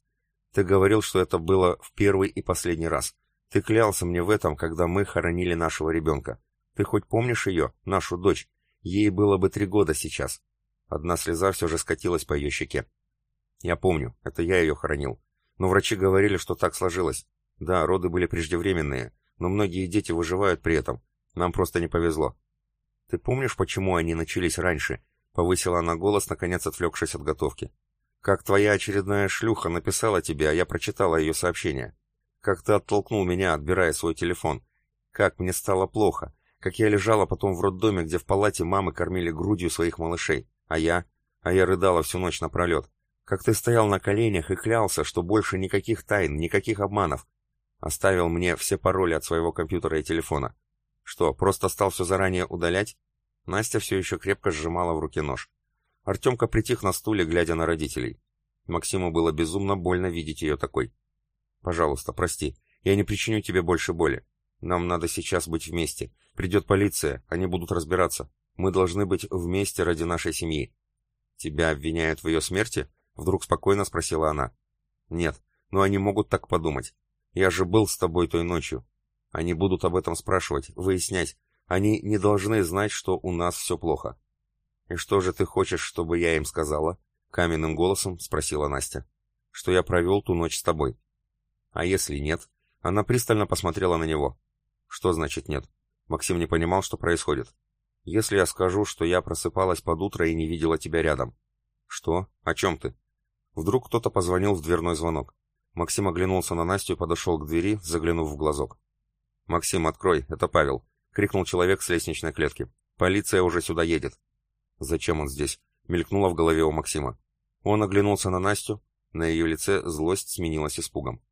Ты говорил, что это было в первый и последний раз. Ты клялся мне в этом, когда мы хоронили нашего ребенка. Ты хоть помнишь ее, нашу дочь? Ей было бы три года сейчас. Одна слеза все же скатилась по ее щеке. Я помню, это я ее хоронил. Но врачи говорили, что так сложилось. Да, роды были преждевременные, но многие дети выживают при этом. Нам просто не повезло. Ты помнишь, почему они начались раньше? Повысила она голос, наконец отвлекшись от готовки. Как твоя очередная шлюха написала тебе, а я прочитала ее сообщение. Как ты оттолкнул меня, отбирая свой телефон. Как мне стало плохо. Как я лежала потом в роддоме, где в палате мамы кормили грудью своих малышей. А я? А я рыдала всю ночь напролет. Как ты стоял на коленях и клялся, что больше никаких тайн, никаких обманов. Оставил мне все пароли от своего компьютера и телефона. Что, просто стал все заранее удалять? Настя все еще крепко сжимала в руке нож. Артемка притих на стуле, глядя на родителей. Максиму было безумно больно видеть ее такой. «Пожалуйста, прости. Я не причиню тебе больше боли. Нам надо сейчас быть вместе. Придет полиция, они будут разбираться. Мы должны быть вместе ради нашей семьи». «Тебя обвиняют в ее смерти?» — вдруг спокойно спросила она. «Нет, но они могут так подумать. Я же был с тобой той ночью. Они будут об этом спрашивать, выяснять. Они не должны знать, что у нас все плохо. И что же ты хочешь, чтобы я им сказала? Каменным голосом спросила Настя. Что я провел ту ночь с тобой. А если нет? Она пристально посмотрела на него. Что значит нет? Максим не понимал, что происходит. Если я скажу, что я просыпалась под утро и не видела тебя рядом. Что? О чем ты? Вдруг кто-то позвонил в дверной звонок. Максим оглянулся на Настю и подошел к двери, заглянув в глазок. «Максим, открой, это Павел!» — крикнул человек с лестничной клетки. «Полиция уже сюда едет!» «Зачем он здесь?» — мелькнуло в голове у Максима. Он оглянулся на Настю, на ее лице злость сменилась испугом.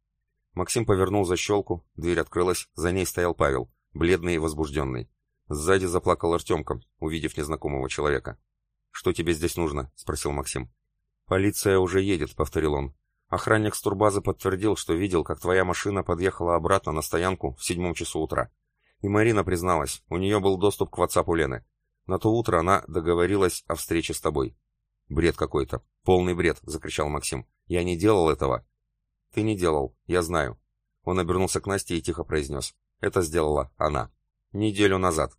Максим повернул защелку, дверь открылась, за ней стоял Павел, бледный и возбужденный. Сзади заплакал Артемка, увидев незнакомого человека. «Что тебе здесь нужно?» — спросил Максим. «Полиция уже едет», — повторил он. Охранник с турбазы подтвердил, что видел, как твоя машина подъехала обратно на стоянку в седьмом часу утра. И Марина призналась, у нее был доступ к WhatsApp Лены. На то утро она договорилась о встрече с тобой. Бред какой-то. Полный бред, закричал Максим. Я не делал этого. Ты не делал, я знаю. Он обернулся к Насте и тихо произнес. Это сделала она. Неделю назад.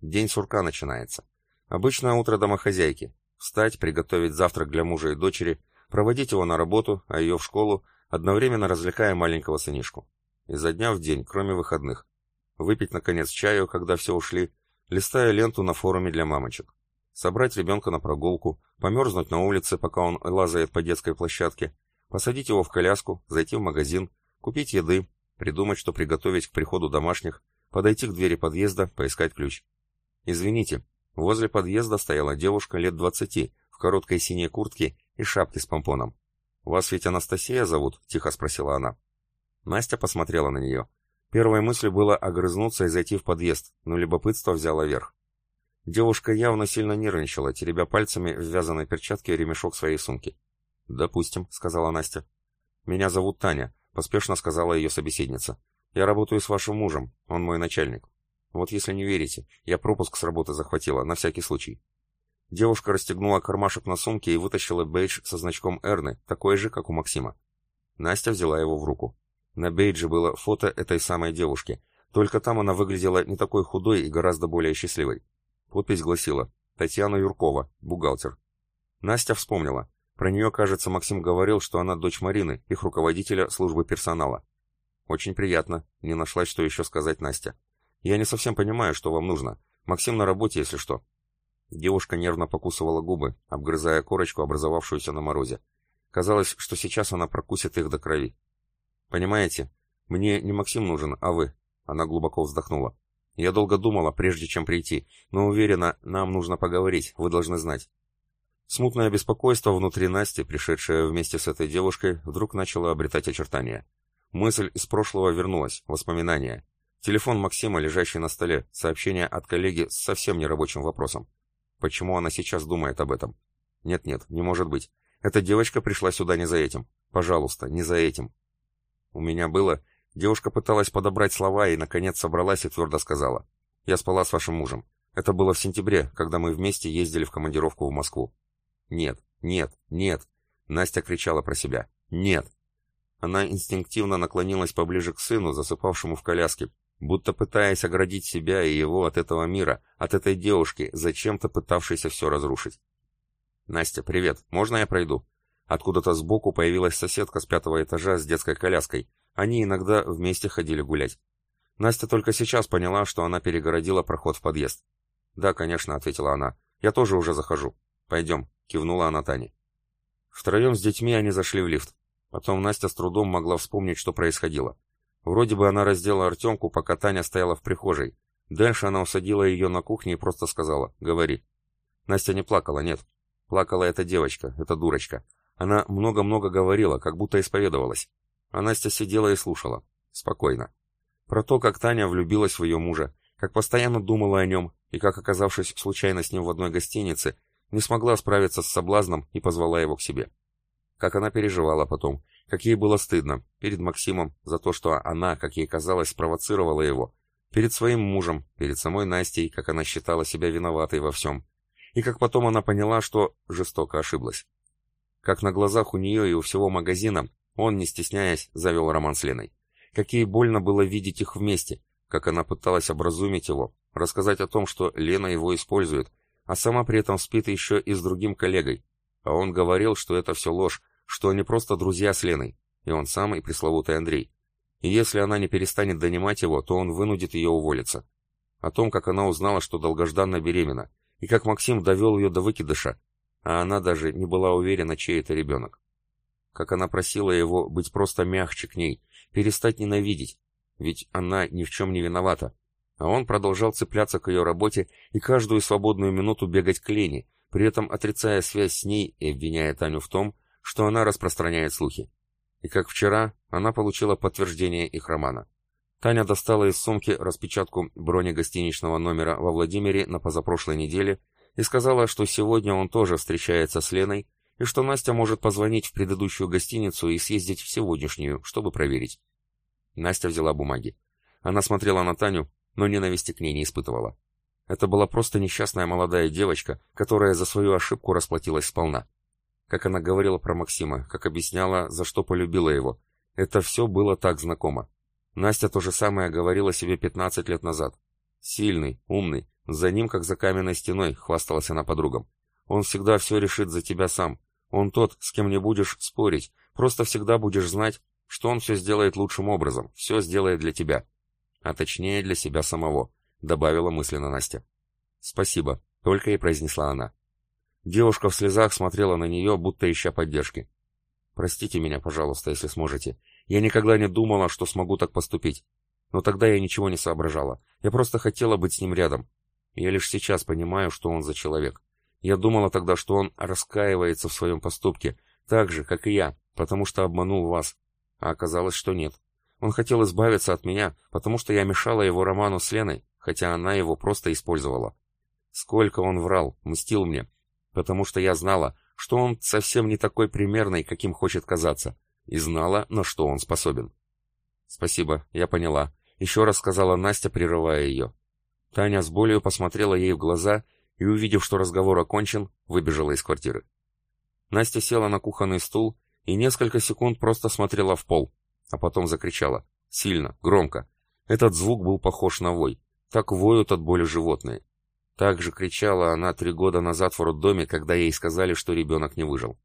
День сурка начинается. Обычное утро домохозяйки. Встать, приготовить завтрак для мужа и дочери — проводить его на работу, а ее в школу, одновременно развлекая маленького сынишку. Изо дня в день, кроме выходных. Выпить, наконец, чаю, когда все ушли, листая ленту на форуме для мамочек. Собрать ребенка на прогулку, померзнуть на улице, пока он лазает по детской площадке, посадить его в коляску, зайти в магазин, купить еды, придумать, что приготовить к приходу домашних, подойти к двери подъезда, поискать ключ. Извините, возле подъезда стояла девушка лет двадцати, в короткой синей куртке и шапки с помпоном. «Вас ведь Анастасия зовут?» — тихо спросила она. Настя посмотрела на нее. Первой мыслью было огрызнуться и зайти в подъезд, но любопытство взяло верх. Девушка явно сильно нервничала, теребя пальцами в вязаной перчатке ремешок своей сумки. «Допустим», — сказала Настя. «Меня зовут Таня», — поспешно сказала ее собеседница. «Я работаю с вашим мужем, он мой начальник. Вот если не верите, я пропуск с работы захватила, на всякий случай. Девушка расстегнула кармашек на сумке и вытащила бейдж со значком Эрны, такой же, как у Максима. Настя взяла его в руку. На бейдже было фото этой самой девушки, только там она выглядела не такой худой и гораздо более счастливой. Подпись гласила «Татьяна Юркова, бухгалтер». Настя вспомнила. Про нее, кажется, Максим говорил, что она дочь Марины, их руководителя службы персонала. «Очень приятно», — не нашлась, что еще сказать Настя. «Я не совсем понимаю, что вам нужно. Максим на работе, если что». Девушка нервно покусывала губы, обгрызая корочку, образовавшуюся на морозе. Казалось, что сейчас она прокусит их до крови. «Понимаете, мне не Максим нужен, а вы». Она глубоко вздохнула. «Я долго думала, прежде чем прийти, но уверена, нам нужно поговорить, вы должны знать». Смутное беспокойство внутри Насти, пришедшее вместе с этой девушкой, вдруг начало обретать очертания. Мысль из прошлого вернулась, воспоминания. Телефон Максима, лежащий на столе, сообщение от коллеги с совсем нерабочим вопросом. Почему она сейчас думает об этом? Нет-нет, не может быть. Эта девочка пришла сюда не за этим. Пожалуйста, не за этим. У меня было... Девушка пыталась подобрать слова и, наконец, собралась и твердо сказала. Я спала с вашим мужем. Это было в сентябре, когда мы вместе ездили в командировку в Москву. Нет, нет, нет. Настя кричала про себя. Нет. Она инстинктивно наклонилась поближе к сыну, засыпавшему в коляске, будто пытаясь оградить себя и его от этого мира, от этой девушки, зачем-то пытавшейся все разрушить. «Настя, привет, можно я пройду?» Откуда-то сбоку появилась соседка с пятого этажа с детской коляской. Они иногда вместе ходили гулять. Настя только сейчас поняла, что она перегородила проход в подъезд. «Да, конечно», — ответила она. «Я тоже уже захожу. Пойдем», — кивнула она Тане. Втроем с детьми они зашли в лифт. Потом Настя с трудом могла вспомнить, что происходило. Вроде бы она раздела Артемку, пока Таня стояла в прихожей. Дальше она усадила ее на кухне и просто сказала «Говори». Настя не плакала, нет. Плакала эта девочка, эта дурочка. Она много-много говорила, как будто исповедовалась. А Настя сидела и слушала. Спокойно. Про то, как Таня влюбилась в ее мужа, как постоянно думала о нем, и как, оказавшись случайно с ним в одной гостинице, не смогла справиться с соблазном и позвала его к себе. Как она переживала потом, как ей было стыдно перед Максимом за то, что она, как ей казалось, спровоцировала его, перед своим мужем, перед самой Настей, как она считала себя виноватой во всем, и как потом она поняла, что жестоко ошиблась. Как на глазах у нее и у всего магазина он, не стесняясь, завел роман с Леной. Как ей больно было видеть их вместе, как она пыталась образумить его, рассказать о том, что Лена его использует, а сама при этом спит еще и с другим коллегой. А он говорил, что это все ложь, что они просто друзья с Леной, и он сам, и пресловутый Андрей. И если она не перестанет донимать его, то он вынудит ее уволиться. О том, как она узнала, что долгожданно беременна, и как Максим довел ее до выкидыша, а она даже не была уверена, чей это ребенок. Как она просила его быть просто мягче к ней, перестать ненавидеть, ведь она ни в чем не виновата. А он продолжал цепляться к ее работе и каждую свободную минуту бегать к Лене, при этом отрицая связь с ней и обвиняя Таню в том, что она распространяет слухи. И как вчера, она получила подтверждение их романа. Таня достала из сумки распечатку бронегостиничного номера во Владимире на позапрошлой неделе и сказала, что сегодня он тоже встречается с Леной, и что Настя может позвонить в предыдущую гостиницу и съездить в сегодняшнюю, чтобы проверить. Настя взяла бумаги. Она смотрела на Таню, но ненависти к ней не испытывала. Это была просто несчастная молодая девочка, которая за свою ошибку расплатилась сполна как она говорила про Максима, как объясняла, за что полюбила его. Это все было так знакомо. Настя то же самое говорила себе 15 лет назад. Сильный, умный, за ним, как за каменной стеной, хвасталась она подругам. Он всегда все решит за тебя сам. Он тот, с кем не будешь спорить, просто всегда будешь знать, что он все сделает лучшим образом, все сделает для тебя. А точнее для себя самого, добавила мысленно Настя. Спасибо, только и произнесла она. Девушка в слезах смотрела на нее, будто ища поддержки. «Простите меня, пожалуйста, если сможете. Я никогда не думала, что смогу так поступить. Но тогда я ничего не соображала. Я просто хотела быть с ним рядом. Я лишь сейчас понимаю, что он за человек. Я думала тогда, что он раскаивается в своем поступке, так же, как и я, потому что обманул вас. А оказалось, что нет. Он хотел избавиться от меня, потому что я мешала его роману с Леной, хотя она его просто использовала. Сколько он врал, мстил мне, потому что я знала, что он совсем не такой примерный, каким хочет казаться, и знала, на что он способен. «Спасибо, я поняла», — еще раз сказала Настя, прерывая ее. Таня с болью посмотрела ей в глаза и, увидев, что разговор окончен, выбежала из квартиры. Настя села на кухонный стул и несколько секунд просто смотрела в пол, а потом закричала. Сильно, громко. Этот звук был похож на вой. Так воют от боли животные. Так же кричала она три года назад в роддоме, когда ей сказали, что ребенок не выжил.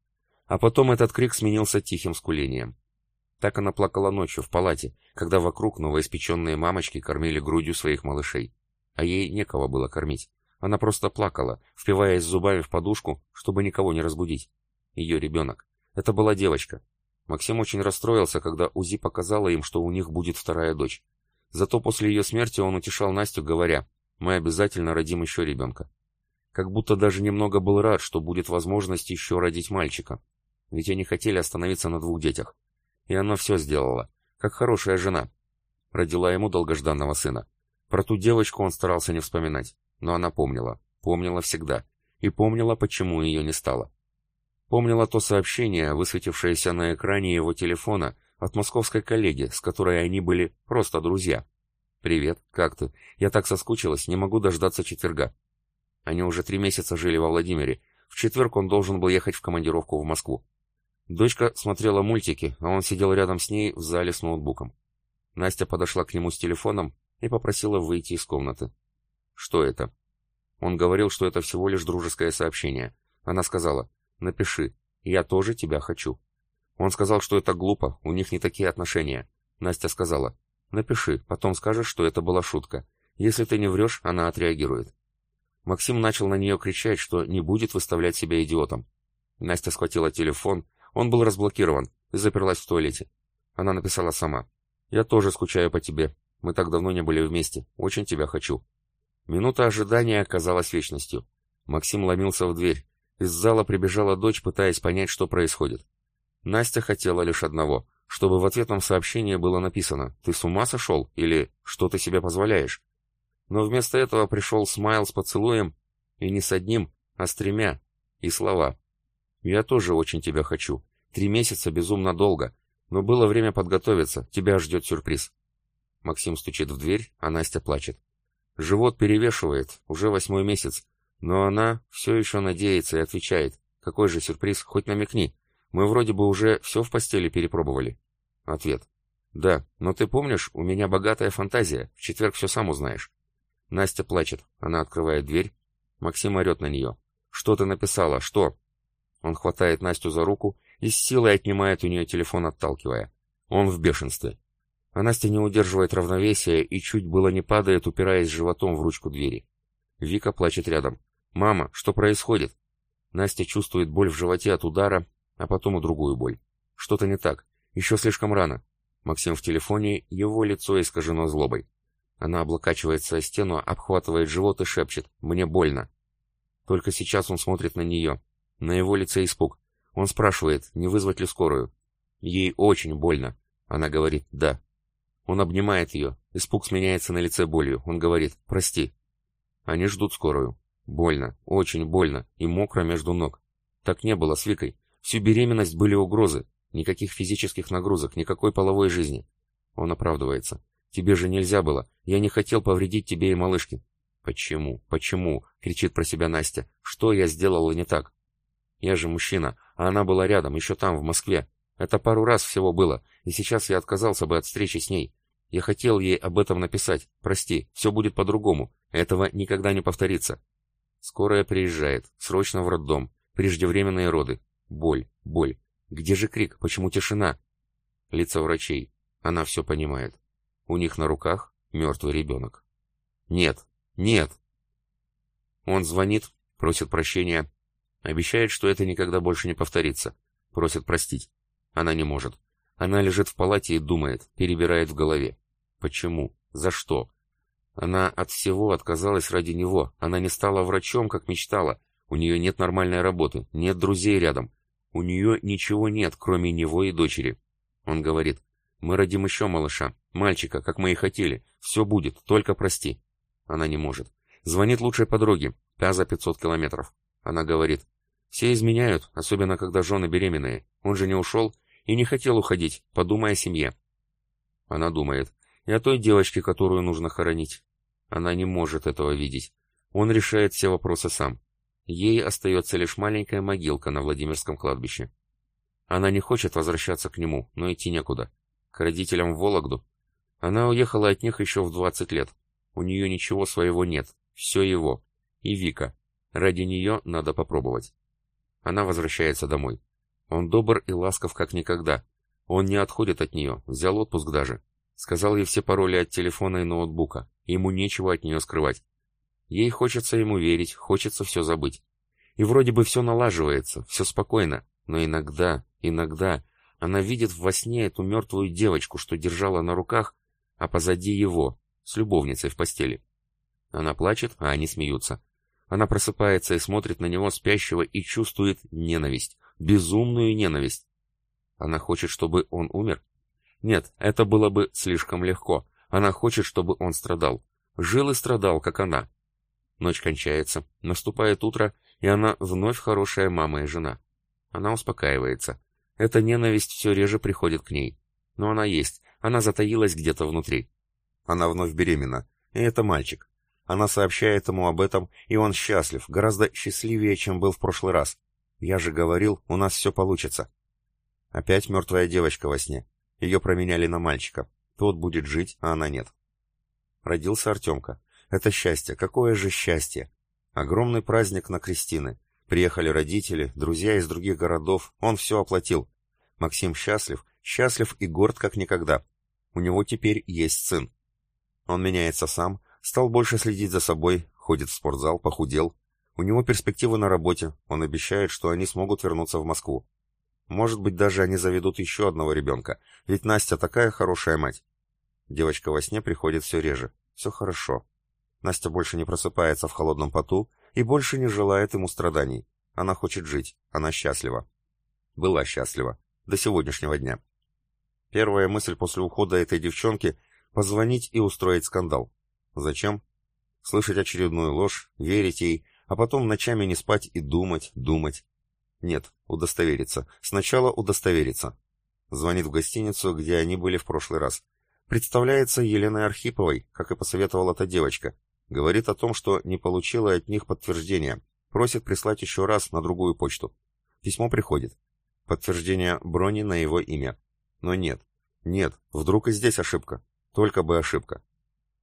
А потом этот крик сменился тихим скулением. Так она плакала ночью в палате, когда вокруг новоиспеченные мамочки кормили грудью своих малышей. А ей некого было кормить. Она просто плакала, впиваясь зубами в подушку, чтобы никого не разбудить. Ее ребенок. Это была девочка. Максим очень расстроился, когда УЗИ показала им, что у них будет вторая дочь. Зато после ее смерти он утешал Настю, говоря, «Мы обязательно родим еще ребенка». Как будто даже немного был рад, что будет возможность еще родить мальчика. Ведь они хотели остановиться на двух детях. И она все сделала, как хорошая жена. Родила ему долгожданного сына. Про ту девочку он старался не вспоминать, но она помнила, помнила всегда, и помнила, почему ее не стало. Помнила то сообщение, высветившееся на экране его телефона от московской коллеги, с которой они были просто друзья. «Привет, как ты? Я так соскучилась, не могу дождаться четверга». Они уже три месяца жили во Владимире. В четверг он должен был ехать в командировку в Москву. Дочка смотрела мультики, а он сидел рядом с ней в зале с ноутбуком. Настя подошла к нему с телефоном и попросила выйти из комнаты. «Что это?» Он говорил, что это всего лишь дружеское сообщение. Она сказала, «Напиши, я тоже тебя хочу». Он сказал, что это глупо, у них не такие отношения. Настя сказала, «Напиши, потом скажешь, что это была шутка. Если ты не врешь, она отреагирует». Максим начал на нее кричать, что не будет выставлять себя идиотом. Настя схватила телефон, он был разблокирован и заперлась в туалете. Она написала сама. «Я тоже скучаю по тебе. Мы так давно не были вместе. Очень тебя хочу». Минута ожидания оказалась вечностью. Максим ломился в дверь. Из зала прибежала дочь, пытаясь понять, что происходит. Настя хотела лишь одного, чтобы в ответном сообщении было написано «Ты с ума сошел?» или «Что ты себе позволяешь?». Но вместо этого пришел смайл с поцелуем, и не с одним, а с тремя, и слова «Я тоже очень тебя хочу. Три месяца безумно долго, но было время подготовиться, тебя ждет сюрприз». Максим стучит в дверь, а Настя плачет. Живот перевешивает, уже восьмой месяц, но она все еще надеется и отвечает. Какой же сюрприз, хоть намекни. Мы вроде бы уже все в постели перепробовали. Ответ. Да, но ты помнишь, у меня богатая фантазия, в четверг все сам узнаешь. Настя плачет, она открывает дверь. Максим орет на нее. Что ты написала, что? Он хватает Настю за руку и с силой отнимает у нее телефон, отталкивая. Он в бешенстве. А Настя не удерживает равновесия и чуть было не падает, упираясь животом в ручку двери. Вика плачет рядом. «Мама, что происходит?» Настя чувствует боль в животе от удара, а потом и другую боль. Что-то не так. Еще слишком рано. Максим в телефоне, его лицо искажено злобой. Она облокачивается о стену, обхватывает живот и шепчет «Мне больно». Только сейчас он смотрит на нее. На его лице испуг. Он спрашивает, не вызвать ли скорую. Ей очень больно. Она говорит «да». Он обнимает ее. Испуг сменяется на лице болью. Он говорит «прости». Они ждут скорую. Больно, очень больно и мокро между ног. Так не было с Викой. Всю беременность были угрозы. Никаких физических нагрузок, никакой половой жизни. Он оправдывается. «Тебе же нельзя было. Я не хотел повредить тебе и малышке». «Почему? Почему?» — кричит про себя Настя. «Что я сделала не так?» Я же мужчина, а она была рядом, еще там, в Москве. Это пару раз всего было, и сейчас я отказался бы от встречи с ней. Я хотел ей об этом написать. Прости, все будет по-другому. Этого никогда не повторится. Скорая приезжает. Срочно в роддом. Преждевременные роды. Боль, боль. Где же крик? Почему тишина? Лица врачей. Она все понимает. У них на руках мертвый ребенок. Нет, нет. Он звонит, просит прощения, Обещает, что это никогда больше не повторится. Просит простить. Она не может. Она лежит в палате и думает, перебирает в голове. Почему? За что? Она от всего отказалась ради него. Она не стала врачом, как мечтала. У нее нет нормальной работы, нет друзей рядом. У нее ничего нет, кроме него и дочери. Он говорит, мы родим еще малыша, мальчика, как мы и хотели. Все будет, только прости. Она не может. Звонит лучшей подруге, та за 500 километров. Она говорит, все изменяют, особенно когда жены беременные. Он же не ушел и не хотел уходить, подумай о семье. Она думает, и о той девочке, которую нужно хоронить. Она не может этого видеть. Он решает все вопросы сам. Ей остается лишь маленькая могилка на Владимирском кладбище. Она не хочет возвращаться к нему, но идти некуда. К родителям в Вологду. Она уехала от них еще в 20 лет. У нее ничего своего нет. Все его. И Вика. Ради нее надо попробовать. Она возвращается домой. Он добр и ласков как никогда. Он не отходит от нее, взял отпуск даже. Сказал ей все пароли от телефона и ноутбука. Ему нечего от нее скрывать. Ей хочется ему верить, хочется все забыть. И вроде бы все налаживается, все спокойно, но иногда, иногда она видит во сне эту мертвую девочку, что держала на руках, а позади его, с любовницей в постели. Она плачет, а они смеются. Она просыпается и смотрит на него спящего и чувствует ненависть, безумную ненависть. Она хочет, чтобы он умер? Нет, это было бы слишком легко. Она хочет, чтобы он страдал. Жил и страдал, как она. Ночь кончается, наступает утро, и она вновь хорошая мама и жена. Она успокаивается. Эта ненависть все реже приходит к ней. Но она есть, она затаилась где-то внутри. Она вновь беременна, и это мальчик. Она сообщает ему об этом, и он счастлив, гораздо счастливее, чем был в прошлый раз. Я же говорил, у нас все получится. Опять мертвая девочка во сне. Ее променяли на мальчика. Тот будет жить, а она нет. Родился Артемка. Это счастье, какое же счастье! Огромный праздник на Кристины. Приехали родители, друзья из других городов, он все оплатил. Максим счастлив, счастлив и горд как никогда. У него теперь есть сын. Он меняется сам, стал больше следить за собой, ходит в спортзал, похудел. У него перспективы на работе, он обещает, что они смогут вернуться в Москву. Может быть, даже они заведут еще одного ребенка, ведь Настя такая хорошая мать. Девочка во сне приходит все реже. Все хорошо. Настя больше не просыпается в холодном поту и больше не желает ему страданий. Она хочет жить, она счастлива. Была счастлива. До сегодняшнего дня. Первая мысль после ухода этой девчонки — позвонить и устроить скандал. Зачем? Слышать очередную ложь, верить ей, а потом ночами не спать и думать, думать. Нет, удостовериться. Сначала удостовериться. Звонит в гостиницу, где они были в прошлый раз. Представляется Еленой Архиповой, как и посоветовала та девочка. Говорит о том, что не получила от них подтверждения. Просит прислать еще раз на другую почту. Письмо приходит. Подтверждение брони на его имя. Но нет. Нет, вдруг и здесь ошибка. Только бы ошибка.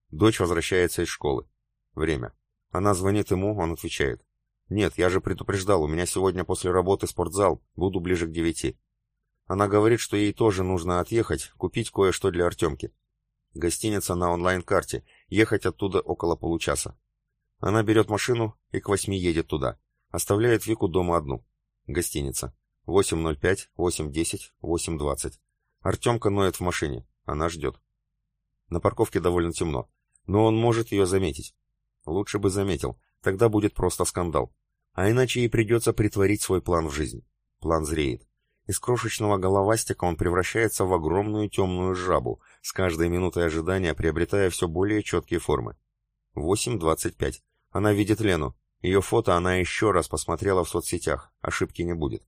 Дочь возвращается из школы. Время. Она звонит ему, он отвечает. «Нет, я же предупреждал, у меня сегодня после работы спортзал, буду ближе к девяти». Она говорит, что ей тоже нужно отъехать, купить кое-что для Артемки. Гостиница на онлайн-карте, ехать оттуда около получаса. Она берет машину и к восьми едет туда. Оставляет Вику дома одну. Гостиница. 8.05, 8.10, 8.20. Артемка ноет в машине. Она ждет. На парковке довольно темно. Но он может ее заметить. Лучше бы заметил. Тогда будет просто скандал. А иначе ей придется притворить свой план в жизнь. План зреет. Из крошечного головастика он превращается в огромную темную жабу, с каждой минутой ожидания приобретая все более четкие формы. 8.25. Она видит Лену. Ее фото она еще раз посмотрела в соцсетях. Ошибки не будет.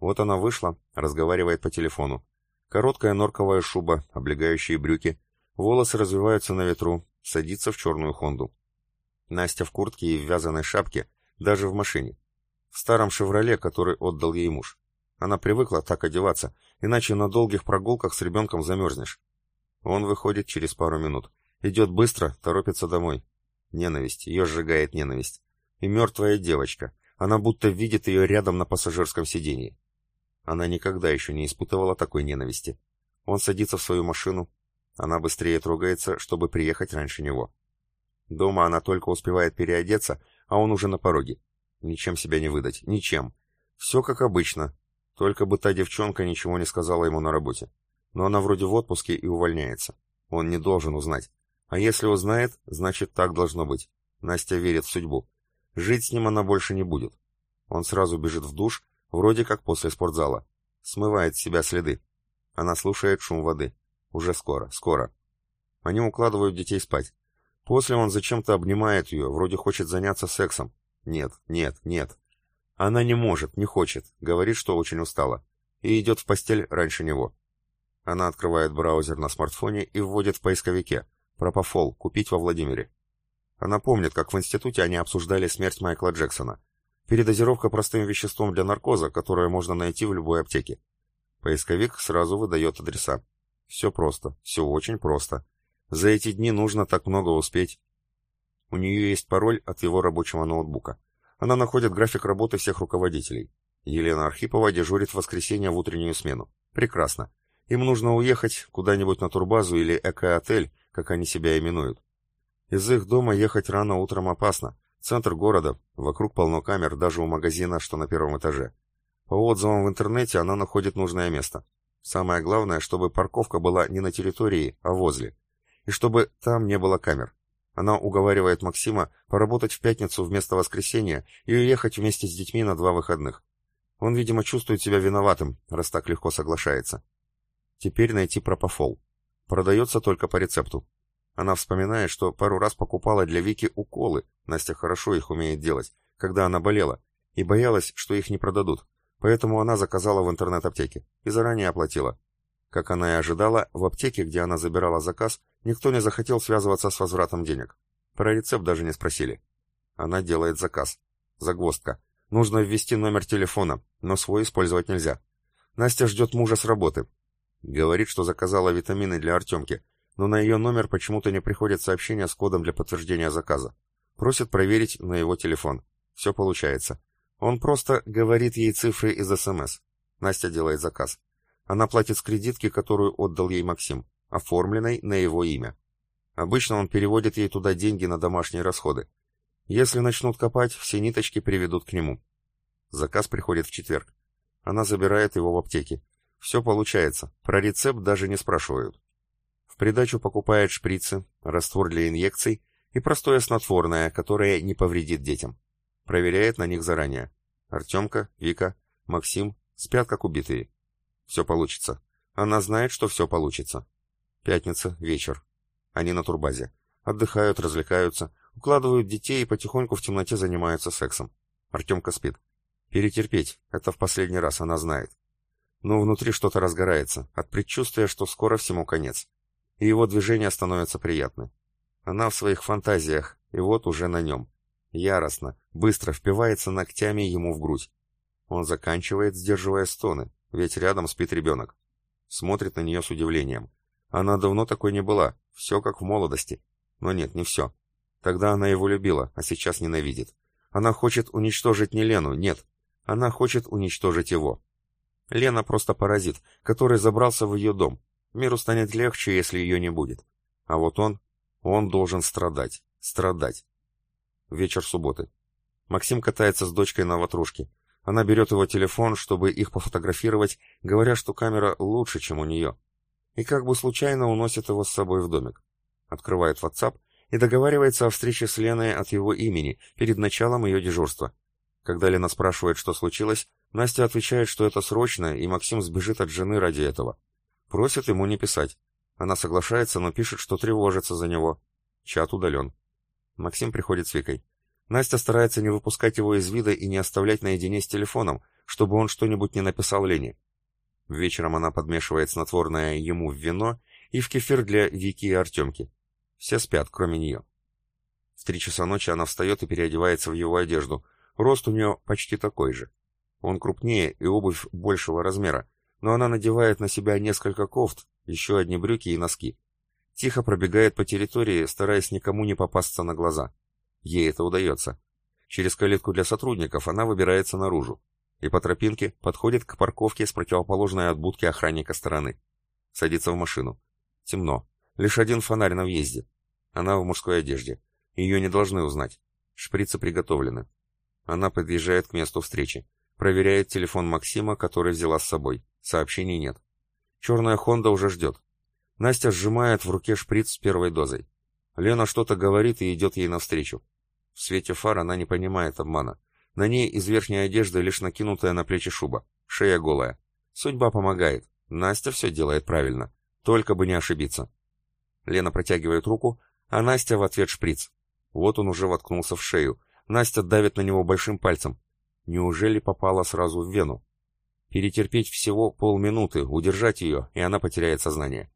Вот она вышла, разговаривает по телефону. Короткая норковая шуба, облегающие брюки. Волосы развиваются на ветру. Садится в черную Хонду. Настя в куртке и в вязаной шапке, даже в машине. В старом «Шевроле», который отдал ей муж. Она привыкла так одеваться, иначе на долгих прогулках с ребенком замерзнешь. Он выходит через пару минут. Идет быстро, торопится домой. Ненависть, ее сжигает ненависть. И мертвая девочка. Она будто видит ее рядом на пассажирском сидении. Она никогда еще не испытывала такой ненависти. Он садится в свою машину. Она быстрее трогается, чтобы приехать раньше него. Дома она только успевает переодеться, а он уже на пороге. Ничем себя не выдать, ничем. Все как обычно. Только бы та девчонка ничего не сказала ему на работе. Но она вроде в отпуске и увольняется. Он не должен узнать. А если узнает, значит так должно быть. Настя верит в судьбу. Жить с ним она больше не будет. Он сразу бежит в душ, вроде как после спортзала. Смывает с себя следы. Она слушает шум воды. Уже скоро, скоро. Они укладывают детей спать. После он зачем-то обнимает ее, вроде хочет заняться сексом. Нет, нет, нет. Она не может, не хочет, говорит, что очень устала. И идет в постель раньше него. Она открывает браузер на смартфоне и вводит в поисковике «Пропофол. Купить во Владимире». Она помнит, как в институте они обсуждали смерть Майкла Джексона. Передозировка простым веществом для наркоза, которое можно найти в любой аптеке. Поисковик сразу выдает адреса. Все просто, все очень просто. За эти дни нужно так много успеть. У нее есть пароль от его рабочего ноутбука. Она находит график работы всех руководителей. Елена Архипова дежурит в воскресенье в утреннюю смену. Прекрасно. Им нужно уехать куда-нибудь на турбазу или эко-отель, как они себя именуют. Из их дома ехать рано утром опасно. Центр города, вокруг полно камер, даже у магазина, что на первом этаже. По отзывам в интернете она находит нужное место. Самое главное, чтобы парковка была не на территории, а возле. И чтобы там не было камер. Она уговаривает Максима поработать в пятницу вместо воскресенья и уехать вместе с детьми на два выходных. Он, видимо, чувствует себя виноватым, раз так легко соглашается. Теперь найти пропофол. Продается только по рецепту. Она вспоминает, что пару раз покупала для Вики уколы, Настя хорошо их умеет делать, когда она болела, и боялась, что их не продадут. Поэтому она заказала в интернет-аптеке и заранее оплатила. Как она и ожидала, в аптеке, где она забирала заказ, никто не захотел связываться с возвратом денег. Про рецепт даже не спросили. Она делает заказ. Загвоздка. Нужно ввести номер телефона, но свой использовать нельзя. Настя ждет мужа с работы. Говорит, что заказала витамины для Артемки, но на ее номер почему-то не приходит сообщение с кодом для подтверждения заказа. Просит проверить на его телефон. Все получается. Он просто говорит ей цифры из СМС. Настя делает заказ. Она платит с кредитки, которую отдал ей Максим, оформленной на его имя. Обычно он переводит ей туда деньги на домашние расходы. Если начнут копать, все ниточки приведут к нему. Заказ приходит в четверг. Она забирает его в аптеке. Все получается. Про рецепт даже не спрашивают придачу покупает шприцы, раствор для инъекций и простое снотворное, которое не повредит детям. Проверяет на них заранее. Артемка, Вика, Максим спят как убитые. Все получится. Она знает, что все получится. Пятница, вечер. Они на турбазе. Отдыхают, развлекаются, укладывают детей и потихоньку в темноте занимаются сексом. Артемка спит. Перетерпеть, это в последний раз она знает. Но внутри что-то разгорается, от предчувствия, что скоро всему конец и его движения становятся приятны. Она в своих фантазиях, и вот уже на нем. Яростно, быстро впивается ногтями ему в грудь. Он заканчивает, сдерживая стоны, ведь рядом спит ребенок. Смотрит на нее с удивлением. Она давно такой не была, все как в молодости. Но нет, не все. Тогда она его любила, а сейчас ненавидит. Она хочет уничтожить не Лену, нет. Она хочет уничтожить его. Лена просто паразит, который забрался в ее дом, Миру станет легче, если ее не будет. А вот он, он должен страдать, страдать. Вечер субботы. Максим катается с дочкой на ватрушке. Она берет его телефон, чтобы их пофотографировать, говоря, что камера лучше, чем у нее. И как бы случайно уносит его с собой в домик. Открывает WhatsApp и договаривается о встрече с Леной от его имени перед началом ее дежурства. Когда Лена спрашивает, что случилось, Настя отвечает, что это срочно, и Максим сбежит от жены ради этого. Просит ему не писать. Она соглашается, но пишет, что тревожится за него. Чат удален. Максим приходит с Викой. Настя старается не выпускать его из вида и не оставлять наедине с телефоном, чтобы он что-нибудь не написал Лене. Вечером она подмешивает снотворное ему в вино и в кефир для Вики и Артемки. Все спят, кроме нее. В три часа ночи она встает и переодевается в его одежду. Рост у нее почти такой же. Он крупнее и обувь большего размера, но она надевает на себя несколько кофт, еще одни брюки и носки. Тихо пробегает по территории, стараясь никому не попасться на глаза. Ей это удается. Через калитку для сотрудников она выбирается наружу и по тропинке подходит к парковке с противоположной от будки охранника стороны. Садится в машину. Темно. Лишь один фонарь на въезде. Она в мужской одежде. Ее не должны узнать. Шприцы приготовлены. Она подъезжает к месту встречи. Проверяет телефон Максима, который взяла с собой. Сообщений нет. Черная Хонда уже ждет. Настя сжимает в руке шприц с первой дозой. Лена что-то говорит и идет ей навстречу. В свете фар она не понимает обмана. На ней из верхней одежды лишь накинутая на плечи шуба. Шея голая. Судьба помогает. Настя все делает правильно. Только бы не ошибиться. Лена протягивает руку, а Настя в ответ шприц. Вот он уже воткнулся в шею. Настя давит на него большим пальцем. Неужели попала сразу в вену? Перетерпеть всего полминуты, удержать ее, и она потеряет сознание.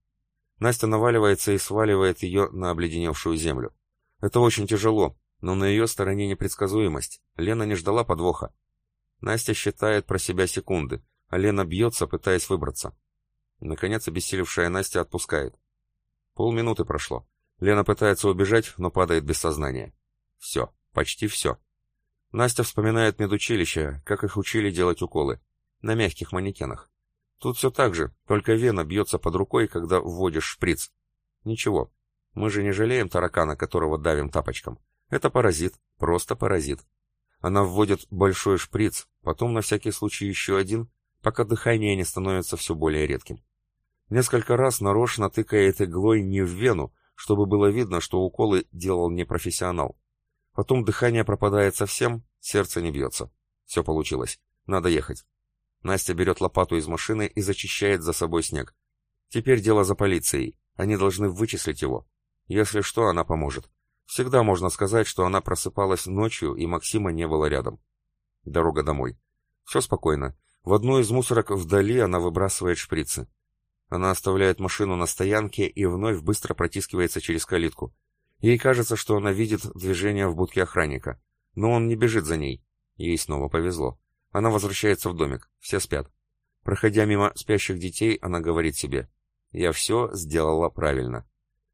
Настя наваливается и сваливает ее на обледеневшую землю. Это очень тяжело, но на ее стороне непредсказуемость. Лена не ждала подвоха. Настя считает про себя секунды, а Лена бьется, пытаясь выбраться. Наконец, обессилевшая Настя отпускает. Полминуты прошло. Лена пытается убежать, но падает без сознания. Все, почти все. Настя вспоминает медучилище, как их учили делать уколы. На мягких манекенах. Тут все так же, только вена бьется под рукой, когда вводишь шприц. Ничего. Мы же не жалеем таракана, которого давим тапочком. Это паразит, просто паразит. Она вводит большой шприц, потом на всякий случай еще один, пока дыхание не становится все более редким. Несколько раз нарочно тыкает иглой не в вену, чтобы было видно, что уколы делал не профессионал. Потом дыхание пропадает совсем, сердце не бьется. Все получилось. Надо ехать. Настя берет лопату из машины и зачищает за собой снег. Теперь дело за полицией. Они должны вычислить его. Если что, она поможет. Всегда можно сказать, что она просыпалась ночью, и Максима не было рядом. Дорога домой. Все спокойно. В одну из мусорок вдали она выбрасывает шприцы. Она оставляет машину на стоянке и вновь быстро протискивается через калитку. Ей кажется, что она видит движение в будке охранника. Но он не бежит за ней. Ей снова повезло. Она возвращается в домик. Все спят. Проходя мимо спящих детей, она говорит себе. «Я все сделала правильно».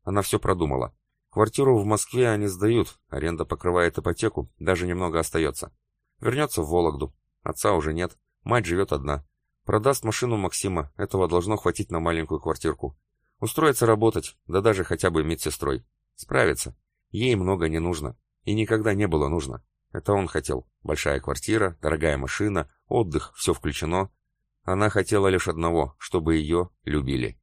Она все продумала. Квартиру в Москве они сдают, аренда покрывает ипотеку, даже немного остается. Вернется в Вологду. Отца уже нет, мать живет одна. Продаст машину Максима, этого должно хватить на маленькую квартирку. Устроится работать, да даже хотя бы медсестрой. Справится. Ей много не нужно. И никогда не было нужно. Это он хотел. Большая квартира, дорогая машина, отдых, все включено. Она хотела лишь одного, чтобы ее любили.